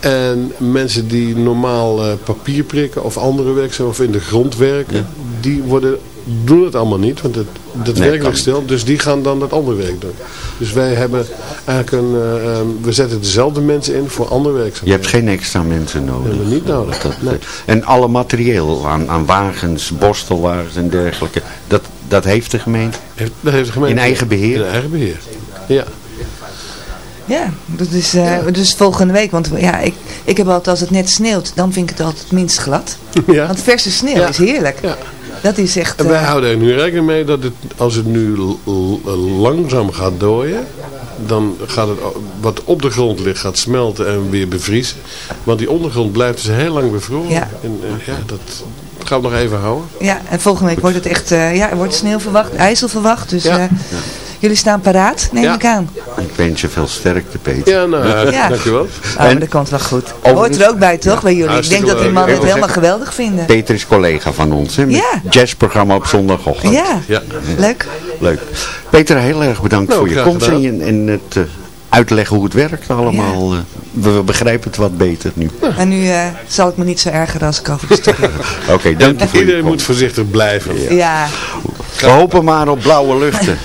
En mensen die normaal eh, papier prikken of andere werkzaamheden of in de grond werken, die worden, doen het allemaal niet, want het, dat Nee, werk kan ligt stil. Dus die gaan dan dat andere werk doen. Dus wij hebben eigenlijk een, eh, ehm, we zetten dezelfde mensen in voor andere Je werkzaamheden. hebt geen extra mensen nodig. hebben we niet nodig. Dat- Nee. En alle materieel aan, aan wagens, borstelwagens en dergelijke, dat, dat heeft de gemeente? Heeft- Dat heeft de gemeente In eigen beheer? In eigen beheer. Ja. Ja, dat is eh, dus volgende week. Want ja, ik, ik heb altijd als het net sneeuwt, dan vind ik het altijd het minst glad. (laughs) Ja. Want verse sneeuw Ja. is heerlijk. Ja. Dat is echt... En wij eh, houden er nu rekening mee dat het, als het nu langzaam gaat dooien, dan gaat het wat op de grond ligt gaat smelten en weer bevriezen. Want die ondergrond blijft dus heel lang bevroren. Ja. En, en ja, dat gaan we nog even houden. Ja, en volgende week wordt het echt, eh, ja, er wordt sneeuw verwacht, ijzel verwacht. Dus Ja. eh, jullie staan paraat, neem Ja. ik aan. Ik wens je veel sterkte, Peter. Ja, nou, ja, dankjewel. Oh, En- dat komt wel goed. Hoort er ook bij, toch, bij jullie? Ik denk dat die mannen het helemaal geweldig vinden. Peter is collega van ons, hè? Ja. jazzprogramma op zondagochtend. Ja, Ja. leuk. Leuk. Peter, heel erg bedankt Nou, voor je komst en, gedaan. je- en het eh, uitleggen hoe het werkt allemaal. eh. we, we begrijpen het wat beter nu. En nu eh, zal ik me niet zo ergeren als ik over de. (laughs) Oké, dank je voor je Iedereen moet voorzichtig blijven. Ja, We hopen maar op blauwe luchten. (laughs)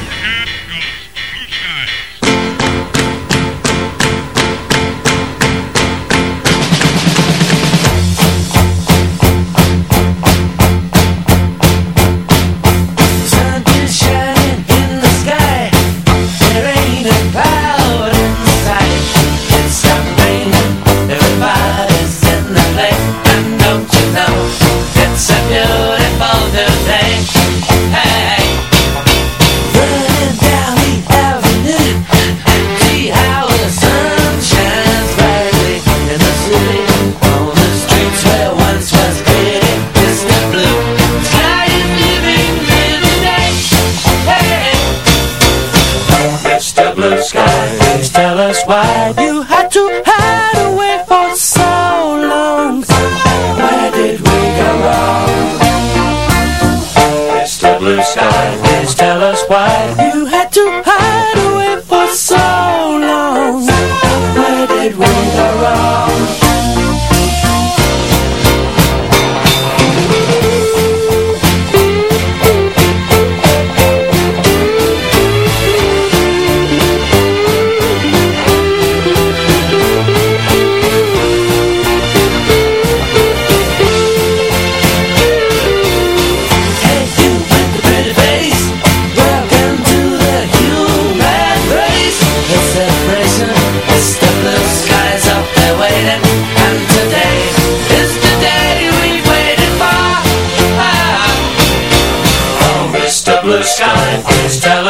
Sky,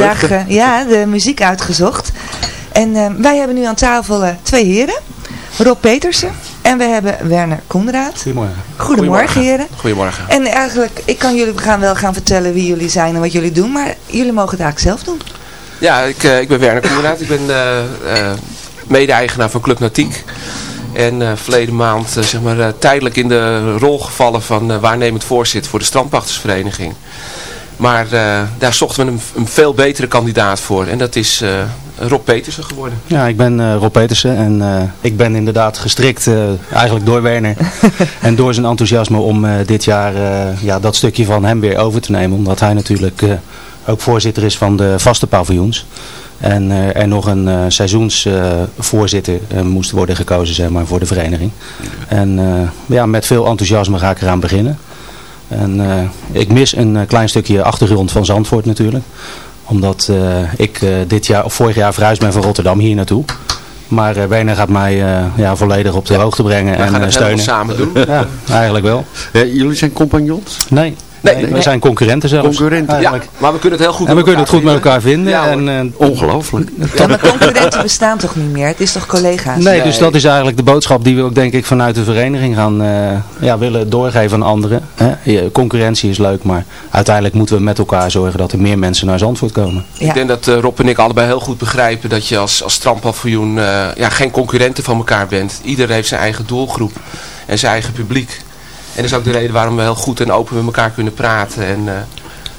Eh, ja, de muziek uitgezocht. En eh, wij hebben nu aan tafel eh, twee heren. Rob Petersen en we hebben Werner Koenraad. Goedemorgen. Goedemorgen, heren. Goedemorgen. En eigenlijk, ik kan jullie gaan wel gaan vertellen wie jullie zijn en wat jullie doen, maar jullie mogen het eigenlijk zelf doen. Ja, ik, eh, ik ben Werner Koenraad. Ik ben eh, eh, mede-eigenaar van Club Natiek. En eh, verleden maand zeg maar, eh, tijdelijk in de rol gevallen van waarnemend voorzitter voor de strandpachtersvereniging. Maar eh, daar zochten we een, een veel betere kandidaat voor. En dat is eh, Rob Petersen geworden. Ja, ik ben eh, Rob Petersen en ik ben inderdaad gestrikt, eigenlijk door Werner. (laughs) en door zijn enthousiasme om dit jaar ja, dat stukje van hem weer over te nemen. Omdat hij natuurlijk ook voorzitter is van de vaste paviljoens. En er nog een seizoensvoorzitter moest worden gekozen zeg maar, voor de vereniging. En ja, met veel enthousiasme ga ik eraan beginnen. En eh, ik mis een eh, klein stukje achtergrond van Zandvoort natuurlijk omdat eh, ik eh, dit jaar, of vorig jaar verhuisd ben van Rotterdam hier naartoe. Maar uh, Werner gaat mij uh, ja, volledig op de hoogte brengen we en gaan het steunen. samen doen. (laughs) ja, eigenlijk wel. jullie zijn compagnons? Nee. Nee, nee, we zijn concurrenten zelfs. Concurrenten. Ja, maar we kunnen het heel goed En we met kunnen het goed met elkaar vinden. Ja, en, uh, Ongelooflijk. Ja, maar concurrenten bestaan toch niet meer? Het is toch collega's? Nee, dus dat is eigenlijk de boodschap die we ook denk ik vanuit de vereniging gaan uh, ja, willen doorgeven aan anderen. Hè? Concurrentie is leuk, maar uiteindelijk moeten we met elkaar zorgen dat er meer mensen naar Zandvoort komen. Ja. Ik denk dat uh, Rob en ik allebei heel goed begrijpen dat je als, als strandpaviljoen uh, ja, geen concurrenten van elkaar bent. Ieder heeft zijn eigen doelgroep en zijn eigen publiek. En dat is ook de reden waarom we heel goed en open met elkaar kunnen praten. En,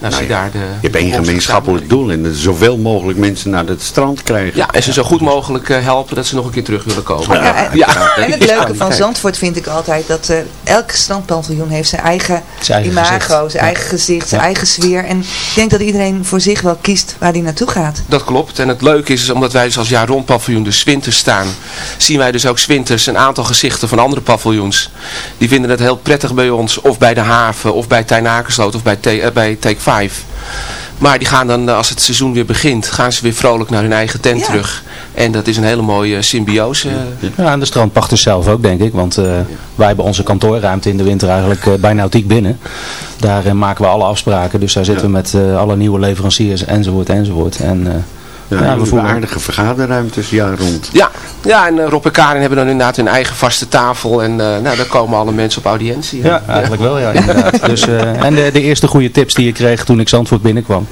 nou, nou, zie daar de, je hebt één gemeenschappelijk doel en zoveel mogelijk mensen naar het strand krijgen. Ja, en ze zo goed mogelijk uh, helpen dat ze nog een keer terug willen komen. Ja, en, ja. en het leuke van Zandvoort vind ik altijd dat uh, elk strandpaviljoen heeft zijn eigen, zijn eigen imago, gezicht. zijn ja. eigen gezicht, zijn eigen sfeer. En ik denk dat iedereen voor zich wel kiest waar hij naartoe gaat. Dat klopt. En het leuke is, is omdat wij dus als jaar rond paviljoen dus winters staan, zien wij dus ook winters een aantal gezichten van andere paviljoens. Die vinden het heel prettig bij ons, of bij de haven, of bij Tijnakersloot, of bij, uh, bij Take 5. Maar die gaan dan, als het seizoen weer begint, gaan ze weer vrolijk naar hun eigen tent ja. terug. En dat is een hele mooie symbiose. Ja, en de strandpachters zelf ook, denk ik. Want uh, wij hebben onze kantoorruimte in de winter eigenlijk uh, bij Nautiek binnen. Daar uh, maken we alle afspraken. Dus daar zitten ja. we met alle nieuwe leveranciers enzovoort enzovoort. En, ja, ja, we voelen aardige vergaderruimtes jaar rond. Ja, ja en uh, Rob en Karin hebben dan inderdaad hun eigen vaste tafel. En uh, nou, daar komen alle mensen op audiëntie. Ja, ja. eigenlijk wel, ja, inderdaad. (laughs) dus, uh, en de, de, eerste goede tips die ik kreeg toen ik Zandvoort binnenkwam,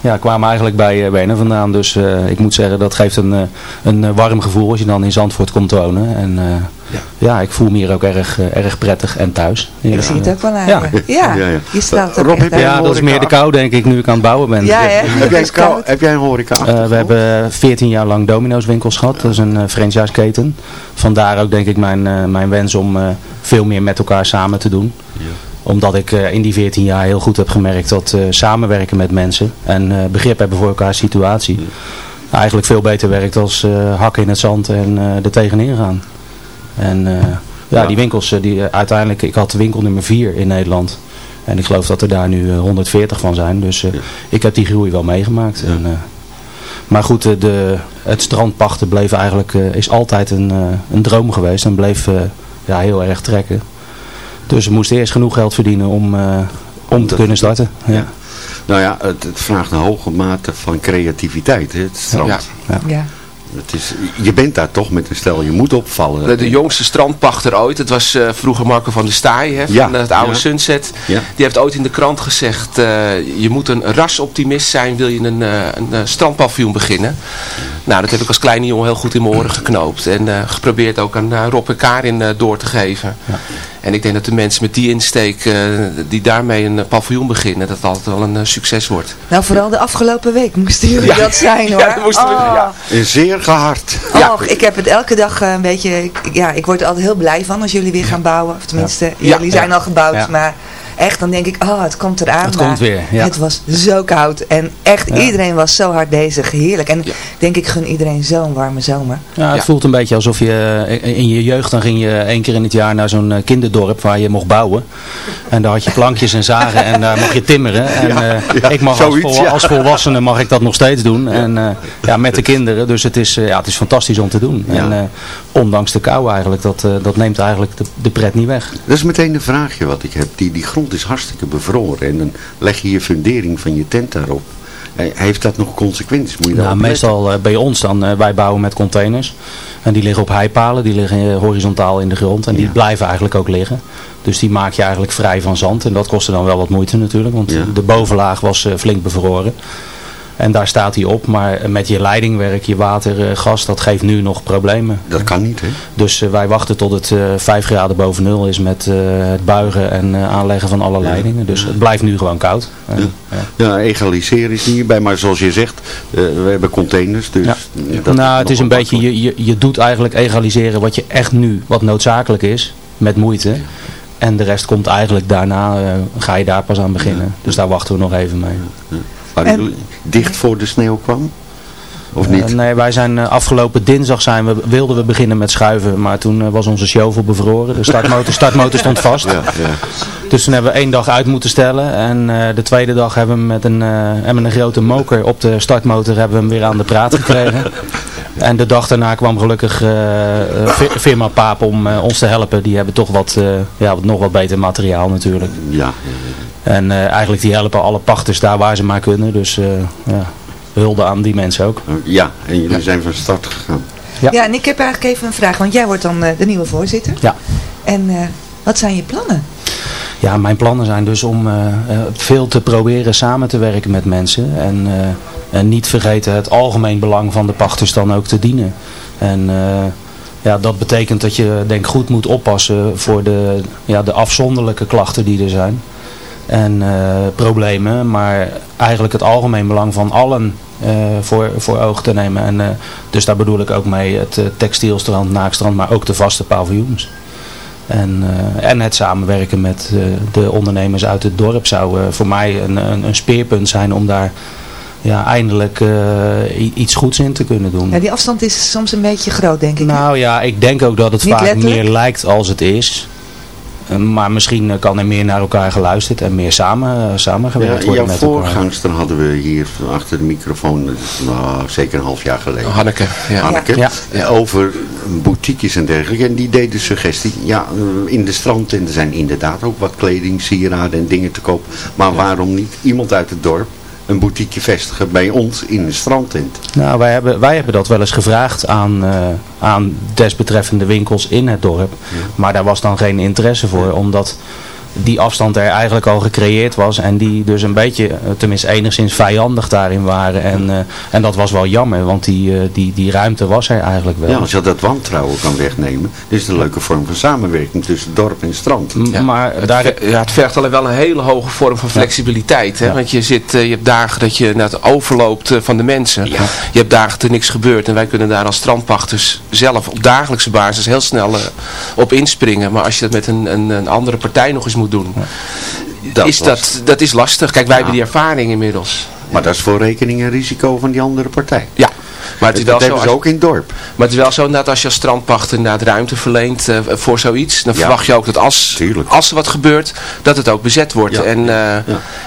ja, kwamen eigenlijk bij Werner vandaan. Dus ik moet zeggen, dat geeft een, een warm gevoel als je dan in Zandvoort komt wonen. En ja, ik voel me hier ook erg, eh, erg prettig en thuis. Ja. Ik zie het ook wel aan Ja. je. Ja, Ja, ja. je straalt ook Rob, heb jij Ja, dat is meer de kou denk ik nu ik aan het bouwen ben. Ja? Heb jij, kou- heb jij een horeca Eh, we hebben 14 jaar lang Domino's winkels gehad. Dat is een uh, franchiseketen. Vandaar ook denk ik mijn, eh, mijn wens om eh, veel meer met elkaar samen te doen. Omdat ik eh, in die 14 jaar heel goed heb gemerkt dat eh, samenwerken met mensen en eh, begrip hebben voor elkaars situatie eigenlijk veel beter werkt als eh, hakken in het zand en eh er tegenin gaan. En eh, ja, Ja. die winkels, eh, die, eh, uiteindelijk, ik had winkel nummer 4 in Nederland. En ik geloof dat er daar nu eh, 140 van zijn. Dus eh, ik heb die groei wel meegemaakt. En, eh, maar goed, de, het strandpachten bleef eigenlijk, eh, is altijd een, eh, een droom geweest. En bleef ja, heel erg trekken. Dus we moesten eerst genoeg geld verdienen om, eh, om te kunnen starten. Ja. Nou ja, het, het vraagt een hoge mate van creativiteit, hè, het strand. Ja. Ja. Het is, je bent daar toch met een stel, je moet opvallen. De, de jongste strandpachter ooit, het was eh, vroeger Marco van der Staaij, hè, van Ja, het oude ja. Sunset. Ja. Die heeft ooit in de krant gezegd, eh, je moet een rasoptimist zijn, wil je een, eh, een strandpaviljoen beginnen. Nou, dat heb ik als kleine jongen heel goed in mijn oren geknoopt. En eh, geprobeerd ook aan Rob en Karin eh, door te geven. En ik denk dat de mensen met die insteek, eh, die daarmee een eh, paviljoen beginnen, dat het altijd wel een eh, succes wordt. Nou, vooral de afgelopen week moesten jullie Ja. dat zijn (laughs) hoor. Ja, dat moesten we- Oh. ja. En Zeer gehard. Och, ik heb het elke dag eh, een beetje, ik- ja, ik word er altijd heel blij van als jullie weer gaan bouwen. Of tenminste, Ja. jullie zijn Ja. al gebouwd, Ja. maar echt dan denk ik, oh, het komt eraan. Het maar komt weer, ja. Het was zo koud en echt Ja. iedereen was zo hard bezig. Heerlijk. En denk ik gun iedereen zo'n warme zomer. Ja, het Ja. voelt een beetje alsof je eh, in je jeugd, dan ging je één keer in het jaar naar zo'n eh, kinderdorp waar je mocht bouwen. En daar had je plankjes en zagen en daar mocht je timmeren. En eh, ja, ik mag als, vol- ja. als volwassene mag ik dat nog steeds doen. En eh, ja, met de kinderen. Dus het is, eh, ja, het is fantastisch om te doen. Ja. En eh, ondanks de kou eigenlijk, dat, eh, dat neemt eigenlijk de, de pret niet weg. Dat is meteen een vraagje wat ik heb. Die, die grond is hartstikke bevroren en dan leg je je fundering van je tent daarop. Heeft dat nog consequenties? Moet je Nou, meestal eh, bij ons dan, eh, wij bouwen met containers. En die liggen op heipalen, die liggen eh, horizontaal in de grond. En die blijven eigenlijk ook liggen. Dus die maak je eigenlijk vrij van zand. En dat kostte dan wel wat moeite natuurlijk, want Ja. de bovenlaag was flink bevroren. En daar staat hij op, maar met je leidingwerk, je water, eh, gas, dat geeft nu nog problemen. Dat kan niet, hè? Dus eh, wij wachten tot het eh 5 graden boven nul is met eh, het buigen en eh, aanleggen van alle leidingen. Dus het blijft nu gewoon koud. Ja. ja. Egaliseren is hierbij, maar zoals je zegt, eh, we hebben containers, dus... Ja. dat nou, het is een beetje, je, je, je doet eigenlijk egaliseren wat je echt nu, wat noodzakelijk is, met moeite. En de rest komt eigenlijk daarna, eh, ga je daar pas aan beginnen. Dus daar wachten we nog even mee. En- dicht voor de sneeuw kwam? Of Eh, niet? nee, wij zijn eh, afgelopen dinsdag zijn we, wilden we beginnen met schuiven, maar toen eh, was onze shovel bevroren. De startmotor, (laughs) startmotor stond vast. Ja, ja. Dus toen hebben we één dag uit moeten stellen. En eh, de tweede dag hebben we met een, eh, hebben een grote moker op de startmotor hebben we hem weer aan de praat gekregen. (laughs) en de dag daarna kwam gelukkig eh, eh, fir- firma Paap om eh, ons te helpen. Die hebben toch wat, eh, ja, wat, nog wat beter materiaal natuurlijk. Ja, En eh, eigenlijk die helpen alle pachters daar waar ze maar kunnen. Dus eh ja, hulde aan die mensen ook. ja, en jullie zijn van start gegaan. Ja. Ja. en ik heb eigenlijk even een vraag, want jij wordt dan eh, de nieuwe voorzitter. Ja. En eh, wat zijn je plannen? Ja, mijn plannen zijn dus om veel te proberen samen te werken met mensen. En, eh, en niet vergeten het algemeen belang van de pachters dan ook te dienen. En eh, ja, dat betekent dat je denk goed moet oppassen voor de, ja, de afzonderlijke klachten die er zijn. En eh, problemen, maar eigenlijk het algemeen belang van allen eh, voor, voor oog te nemen. En, eh, dus daar bedoel ik ook mee het textielstrand, naakstrand, maar ook de vaste paviljoens. En, eh, en het samenwerken met de ondernemers uit het dorp zou voor mij een, een, een speerpunt zijn om daar ja, eindelijk iets goeds in te kunnen doen. Ja, die afstand is soms een beetje groot, denk ik. hè? Nou ja, ik denk ook dat het Niet vaak letterlijk? meer lijkt als het is. Eh, Maar misschien eh, kan er meer naar elkaar geluisterd en meer samen, eh, Ja, samengewerkt worden jouw met elkaar. voorgangster hadden we hier achter de microfoon, nou, zeker een half jaar geleden. Hanneke, ja. Hanneke, Ja. over boutiques en dergelijke. En die deed de suggestie, ja, in de strand en er zijn inderdaad ook wat kleding, sieraden en dingen te koop. Maar waarom niet iemand uit het dorp een boutiqueje vestigen bij ons in de strandtent? Nou, wij hebben, wij hebben dat wel eens gevraagd aan, eh, aan desbetreffende winkels in het dorp. Maar daar was dan geen interesse voor, omdat die afstand er eigenlijk al gecreëerd was. En die dus een beetje, eh, tenminste enigszins vijandig daarin waren. En, eh, en dat was wel jammer, want die, eh, die, die ruimte was er eigenlijk wel. Ja, als je dat wantrouwen kan wegnemen, is het een leuke vorm van samenwerking tussen dorp en strand. Maar het, daar... ver- ja, het vergt alleen wel een hele hoge vorm van flexibiliteit. Hè? Want je, zit, je hebt dagen dat je net overloopt eh, van de mensen. Je hebt dagen dat er niks gebeurt. En wij kunnen daar als strandpachters zelf op dagelijkse basis heel snel op inspringen. Maar als je dat met een, een, een andere partij nog eens moet doen, Dat is is dat, dat is lastig. Kijk, wij hebben die ervaring inmiddels. Maar dat is voor rekening en risico van die andere partij. Ja. Maar het is dat zo, hebben ze als- ook in het dorp. Maar het is wel zo dat als je als strandpachter inderdaad ruimte verleent eh, voor zoiets, dan Ja. verwacht je ook dat als, als er wat gebeurt, dat het ook bezet wordt. En, eh,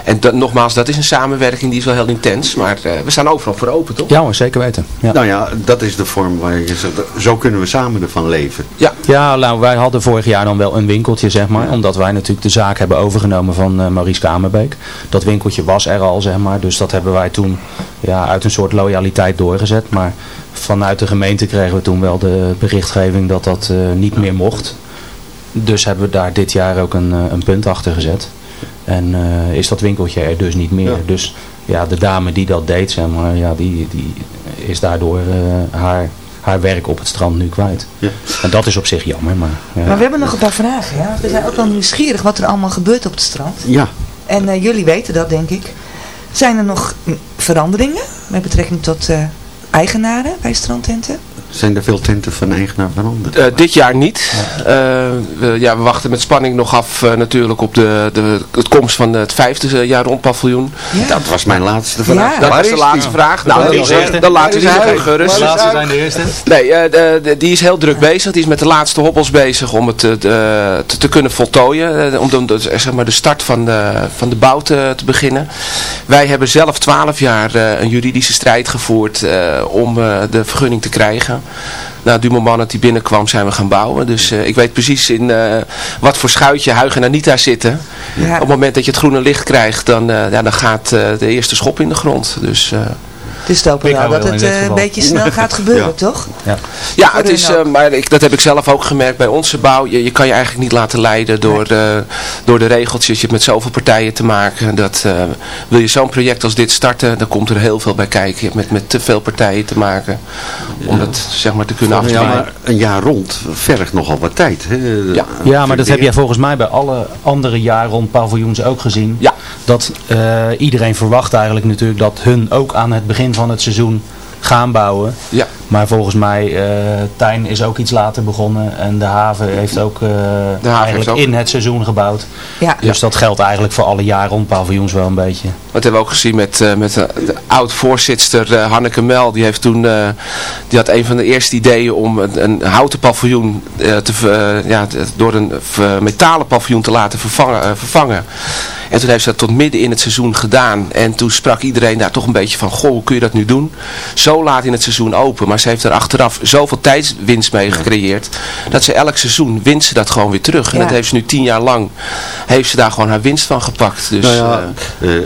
en dat, nogmaals, dat is een samenwerking die is wel heel intens, maar eh, we staan overal voor open, toch? Ja hoor, zeker weten. Ja. Nou ja, dat is de vorm waar je zegt, zo kunnen we samen ervan leven. Ja. Ja, nou, wij hadden vorig jaar dan wel een winkeltje, zeg maar. Omdat wij natuurlijk de zaak hebben overgenomen van eh Maurice Kamerbeek. Dat winkeltje was er al, zeg maar. Dus dat hebben wij toen ja, uit een soort loyaliteit doorgezet. Maar vanuit de gemeente kregen we toen wel de berichtgeving dat dat eh, niet meer mocht. Dus hebben we daar dit jaar ook een, eh, een punt achter gezet. En eh, is dat winkeltje er dus niet meer. Dus ja, de dame die dat deed, zeg maar, ja, die, die is daardoor eh, haar, haar werk op het strand nu kwijt. En dat is op zich jammer. Maar, ja. Maar we hebben nog een paar vragen. Ja? We zijn ook wel nieuwsgierig wat er allemaal gebeurt op het strand. Ja. En eh, jullie weten dat, denk ik. Zijn er nog veranderingen met betrekking tot eh, eigenaren bij strandtenten? Zijn er veel tenten van eigenaar veranderd? Eh, dit jaar niet. Eh, we, ja, we wachten met spanning nog af eh, natuurlijk op de, de, het komst van het vijfde jaar rond paviljoen. Dat was mijn laatste vraag. Dat Waar is de laatste die? vraag. Nou, is. De laatste zijn de eerste. Nee, eh, de, de- die is heel druk bezig. Die is met de laatste hobbels bezig om het eh, te, te, kunnen voltooien. om de, de- zeg maar de start van de, van de bouw te, te beginnen. Wij hebben zelf twaalf jaar eh, een juridische strijd gevoerd eh, om eh, de vergunning te krijgen. Nou, du moment dat die binnenkwam zijn we gaan bouwen. Dus eh, ik weet precies in eh, wat voor schuitje Huig en Anita zitten. Ja. Op het moment dat je het groene licht krijgt, dan, eh, ja, dan gaat de eerste schop in de grond. Dus... Dus het hopen wel dat het eh, een beetje snel (laughs) gaat gebeuren, Ja. toch? Ja, Ja, het is, eh, maar ik, dat heb ik zelf ook gemerkt bij onze bouw. Je, je kan je eigenlijk niet laten leiden door, eh, door de regeltjes. Je hebt met zoveel partijen te maken. Dat, eh, wil je zo'n project als dit starten, dan komt er heel veel bij kijken. Je hebt met, met te veel partijen te maken. Om dat zeg maar te kunnen Ja, maar een jaar rond vergt nogal wat tijd. Hè? Ja. Ja, maar dat heb jij volgens mij bij alle andere jaar rond paviljoens ook gezien. Ja. Dat eh, iedereen verwacht eigenlijk natuurlijk dat hun ook aan het begin van het seizoen gaan bouwen. Ja. Maar volgens mij, eh Tijn is ook iets later begonnen en de haven heeft ook eh, heeft eigenlijk ook- in het seizoen gebouwd. Ja. Dus dat geldt eigenlijk voor alle jaar rond paviljoens wel een beetje. Dat hebben we ook gezien met, eh, met de, de oud-voorzitter eh, Hanneke Mel. Die, heeft toen, eh, die had een van de eerste ideeën om een, een houten paviljoen eh, te, ja, te- door een metalen paviljoen te laten vervangen, eh, vervangen. En toen heeft ze dat tot midden in het seizoen gedaan. En toen sprak iedereen daar toch een beetje van, goh, hoe kun je dat nu doen? Zo laat in het seizoen open. Maar ze heeft er achteraf zoveel tijdswinst mee gecreëerd. Dat ze elk seizoen winst ze dat gewoon weer terug. En Ja. dat heeft ze nu tien jaar lang, heeft ze daar gewoon haar winst van gepakt. Dus, nou ja, eh, eh,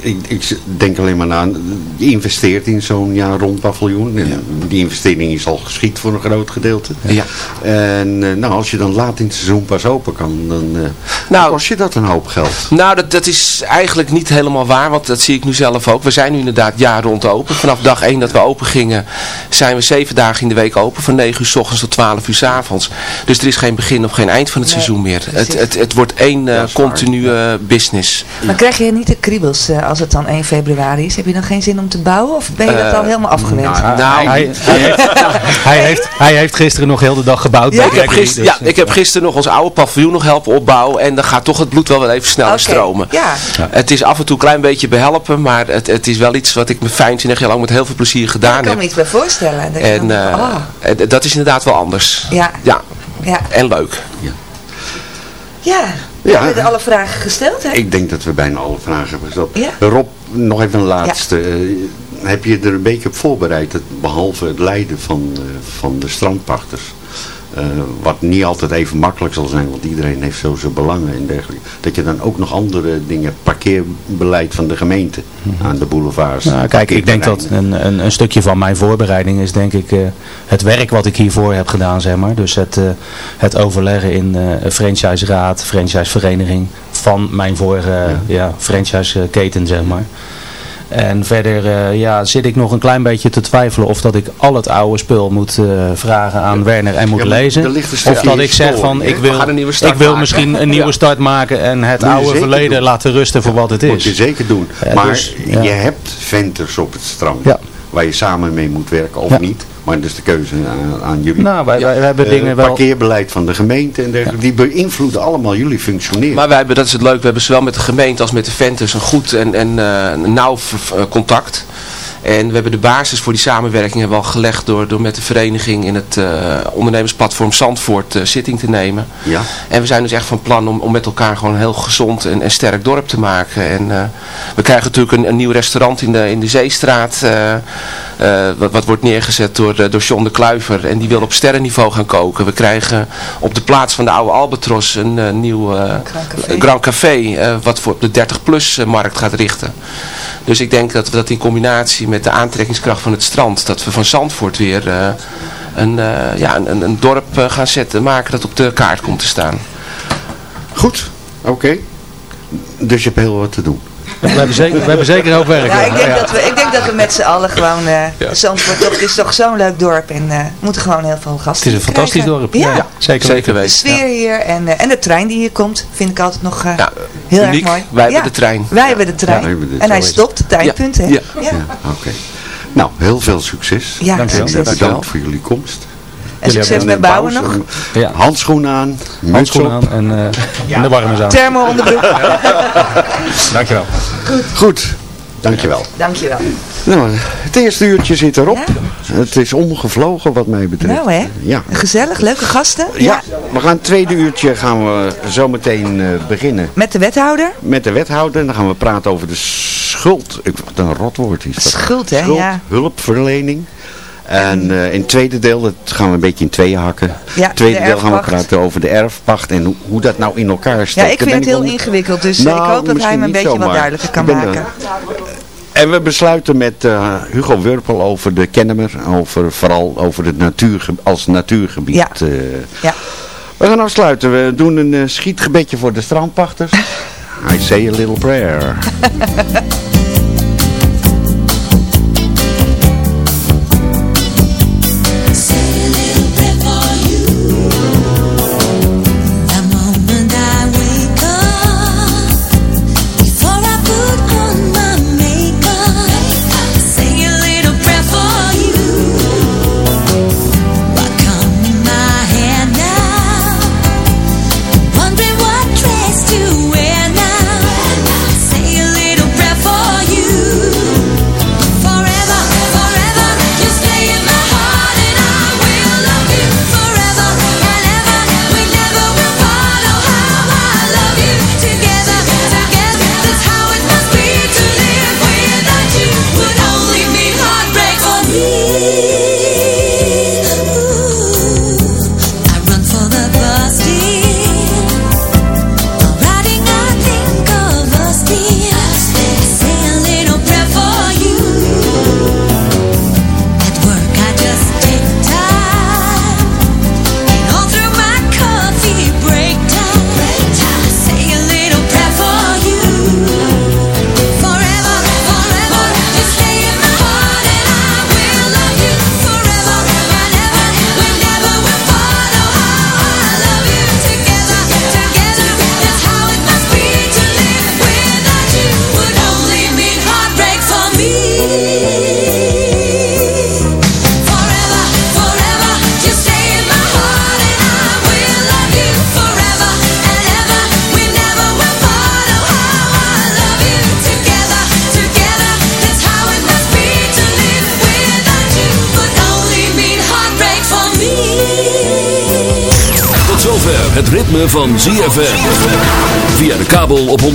ik, ik denk alleen maar na, je investeert in zo'n jaar rond paviljoen. En Die investering is al geschied voor een groot gedeelte. Ja. En eh, nou, als je dan laat in het seizoen pas open kan, dan, eh, dan kost je dat een hoop geld. Nou, dat, dat is eigenlijk niet helemaal waar, want dat zie ik nu zelf ook. We zijn nu inderdaad jaar rond open. Vanaf dag 1 dat we open gingen, zijn we zeven dagen in de week open. Van 9 uur s ochtends tot 12 uur s avonds. Dus er is geen begin of geen eind van het seizoen meer. Het, het, het wordt één eh, continue business. Maar krijg je niet de kriebels eh, als het dan 1 februari is? Heb je dan geen zin om te bouwen of ben je dat Eh, al helemaal afgewend? nou, hij, hij, heeft, hij, heeft, hij heeft gisteren nog heel de dag gebouwd Ja, bij ik, heb gister, dus, ja, ik heb gisteren nog ons oude paviljoen nog helpen opbouwen. En dan gaat toch het bloed wel weer even sneller Oké, stromen. Ja. Het is af en toe een klein beetje behelpen. Maar het, het is wel iets wat ik met 25 jaar lang met heel veel plezier gedaan Ik kan heb. me iets bij voorstellen. Dat En dan- eh, oh, dat is inderdaad wel anders. ja, Ja, ja. en leuk. ja. Ja. Hebben we alle vragen gesteld? Hè? Ik denk dat we bijna alle vragen hebben gesteld. Ja. Rob, nog even een laatste. Eh, heb je er een beetje op voorbereid, behalve het leiden van, eh, van de strandpachters, eh, wat niet altijd even makkelijk zal zijn, want iedereen heeft zo zijn belangen en dergelijke. Dat je dan ook nog andere dingen, parkeerbeleid van de gemeente aan de boulevards. Nou, kijk, ik denk dat een, een, een stukje van mijn voorbereiding is denk ik eh, het werk wat ik hiervoor heb gedaan, zeg maar. Dus het, eh, het overleggen in uh, franchise-raad, franchise-vereniging van mijn vorige ja. franchise-keten, zeg maar. En verder eh, ja, zit ik nog een klein beetje te twijfelen of dat ik al het oude spul moet eh, vragen aan Werner en moet Ja, lezen. Of dat ik zeg van ik wil, ik wil maken. misschien een nieuwe start maken en het Moet oude verleden doen. laten rusten voor wat het is. Moet je zeker doen. Maar dus, je hebt venters op het strand Ja. Waar je samen mee moet werken of Ja. niet. Maar dat is de keuze aan, aan jullie. Nou, wij- wij- wij hebben Eh, dingen wel- Parkeerbeleid van de gemeente en dergelijke. Die beïnvloeden allemaal jullie functioneren. Maar wij hebben, dat is het leuk, we hebben zowel met de gemeente als met de Ventus een goed en, en eh, een nauw contact. En we hebben de basis voor die samenwerking hebben we al gelegd door, door met de vereniging in het eh, ondernemersplatform Zandvoort eh, zitting te nemen. Ja. En we zijn dus echt van plan om, om met elkaar gewoon een heel gezond en, en sterk dorp te maken. En eh, we krijgen natuurlijk een, een nieuw restaurant in de, in de Zeestraat. eh, eh, wat, wat wordt neergezet door, door John de Kluiver. En die wil op sterrenniveau gaan koken. We krijgen op de plaats van de oude Albatros een eh, nieuw eh, Grand Café. eh, wat voor op de 30-plus markt gaat richten. Dus ik denk dat we dat in combinatie met de aantrekkingskracht van het strand. Dat we van Zandvoort weer eh, een, eh, ja, een, een- dorp eh, gaan zetten. Maken dat op de kaart komt te staan. Goed, oké. Dus je hebt heel wat te doen. We hebben zeker, we hebben zeker een hoop werk. Ja, ja. ik, denk Ja. dat we, ik denk dat we met z'n allen gewoon... eh Zandvoort toch, het is toch zo'n leuk dorp en eh, we moeten gewoon heel veel gasten Het is een fantastisch krijgen. dorp. Ja, Ja, zeker Zeker De weten. sfeer hier en, eh, en de trein die hier komt vind ik altijd nog eh, Ja, heel uniek. erg mooi. Wij hebben Ja, de trein. Wij hebben de trein. Ja, hebben de en hij stopt, tijdpunt. hè? Ja. Ja. Oké. Nou, heel veel succes. Ja, En, succes. Bedankt voor jullie komst. En succes met bouwen nog. Ja. Handschoenen aan, Handschoenen aan en, eh en de warme aan. Thermo onderbroek. (laughs) Dankjewel. Goed, dankjewel. Dankjewel. Nou, het eerste uurtje zit erop. Het is omgevlogen wat mij betreft. Nou hè, Ja. gezellig, leuke gasten. Ja, we gaan het tweede uurtje gaan we zo meteen eh, beginnen Met de wethouder. met de wethouder. Dan gaan we praten over de schuld. Ik, wat een rotwoord is dat. Schuld, hè, Schuld, ja. hulpverlening. En eh, in het tweede deel, dat gaan we een beetje in tweeën hakken. Ja, het tweede de deel gaan we praten over de erfpacht en hoe, hoe dat nou in elkaar Ja, steekt. ik Daar vind het heel ingewikkeld, dus Nou, ik hoop dat hij me een beetje wat duidelijker kan Ik er- maken. En we besluiten met eh, Hugo Wurpel over de Kennemer, over, vooral over het natuurge als natuurgebied. Ja. eh. Ja. We gaan afsluiten. We doen een eh, schietgebedje voor de strandpachters. (laughs) I say a little prayer. (laughs)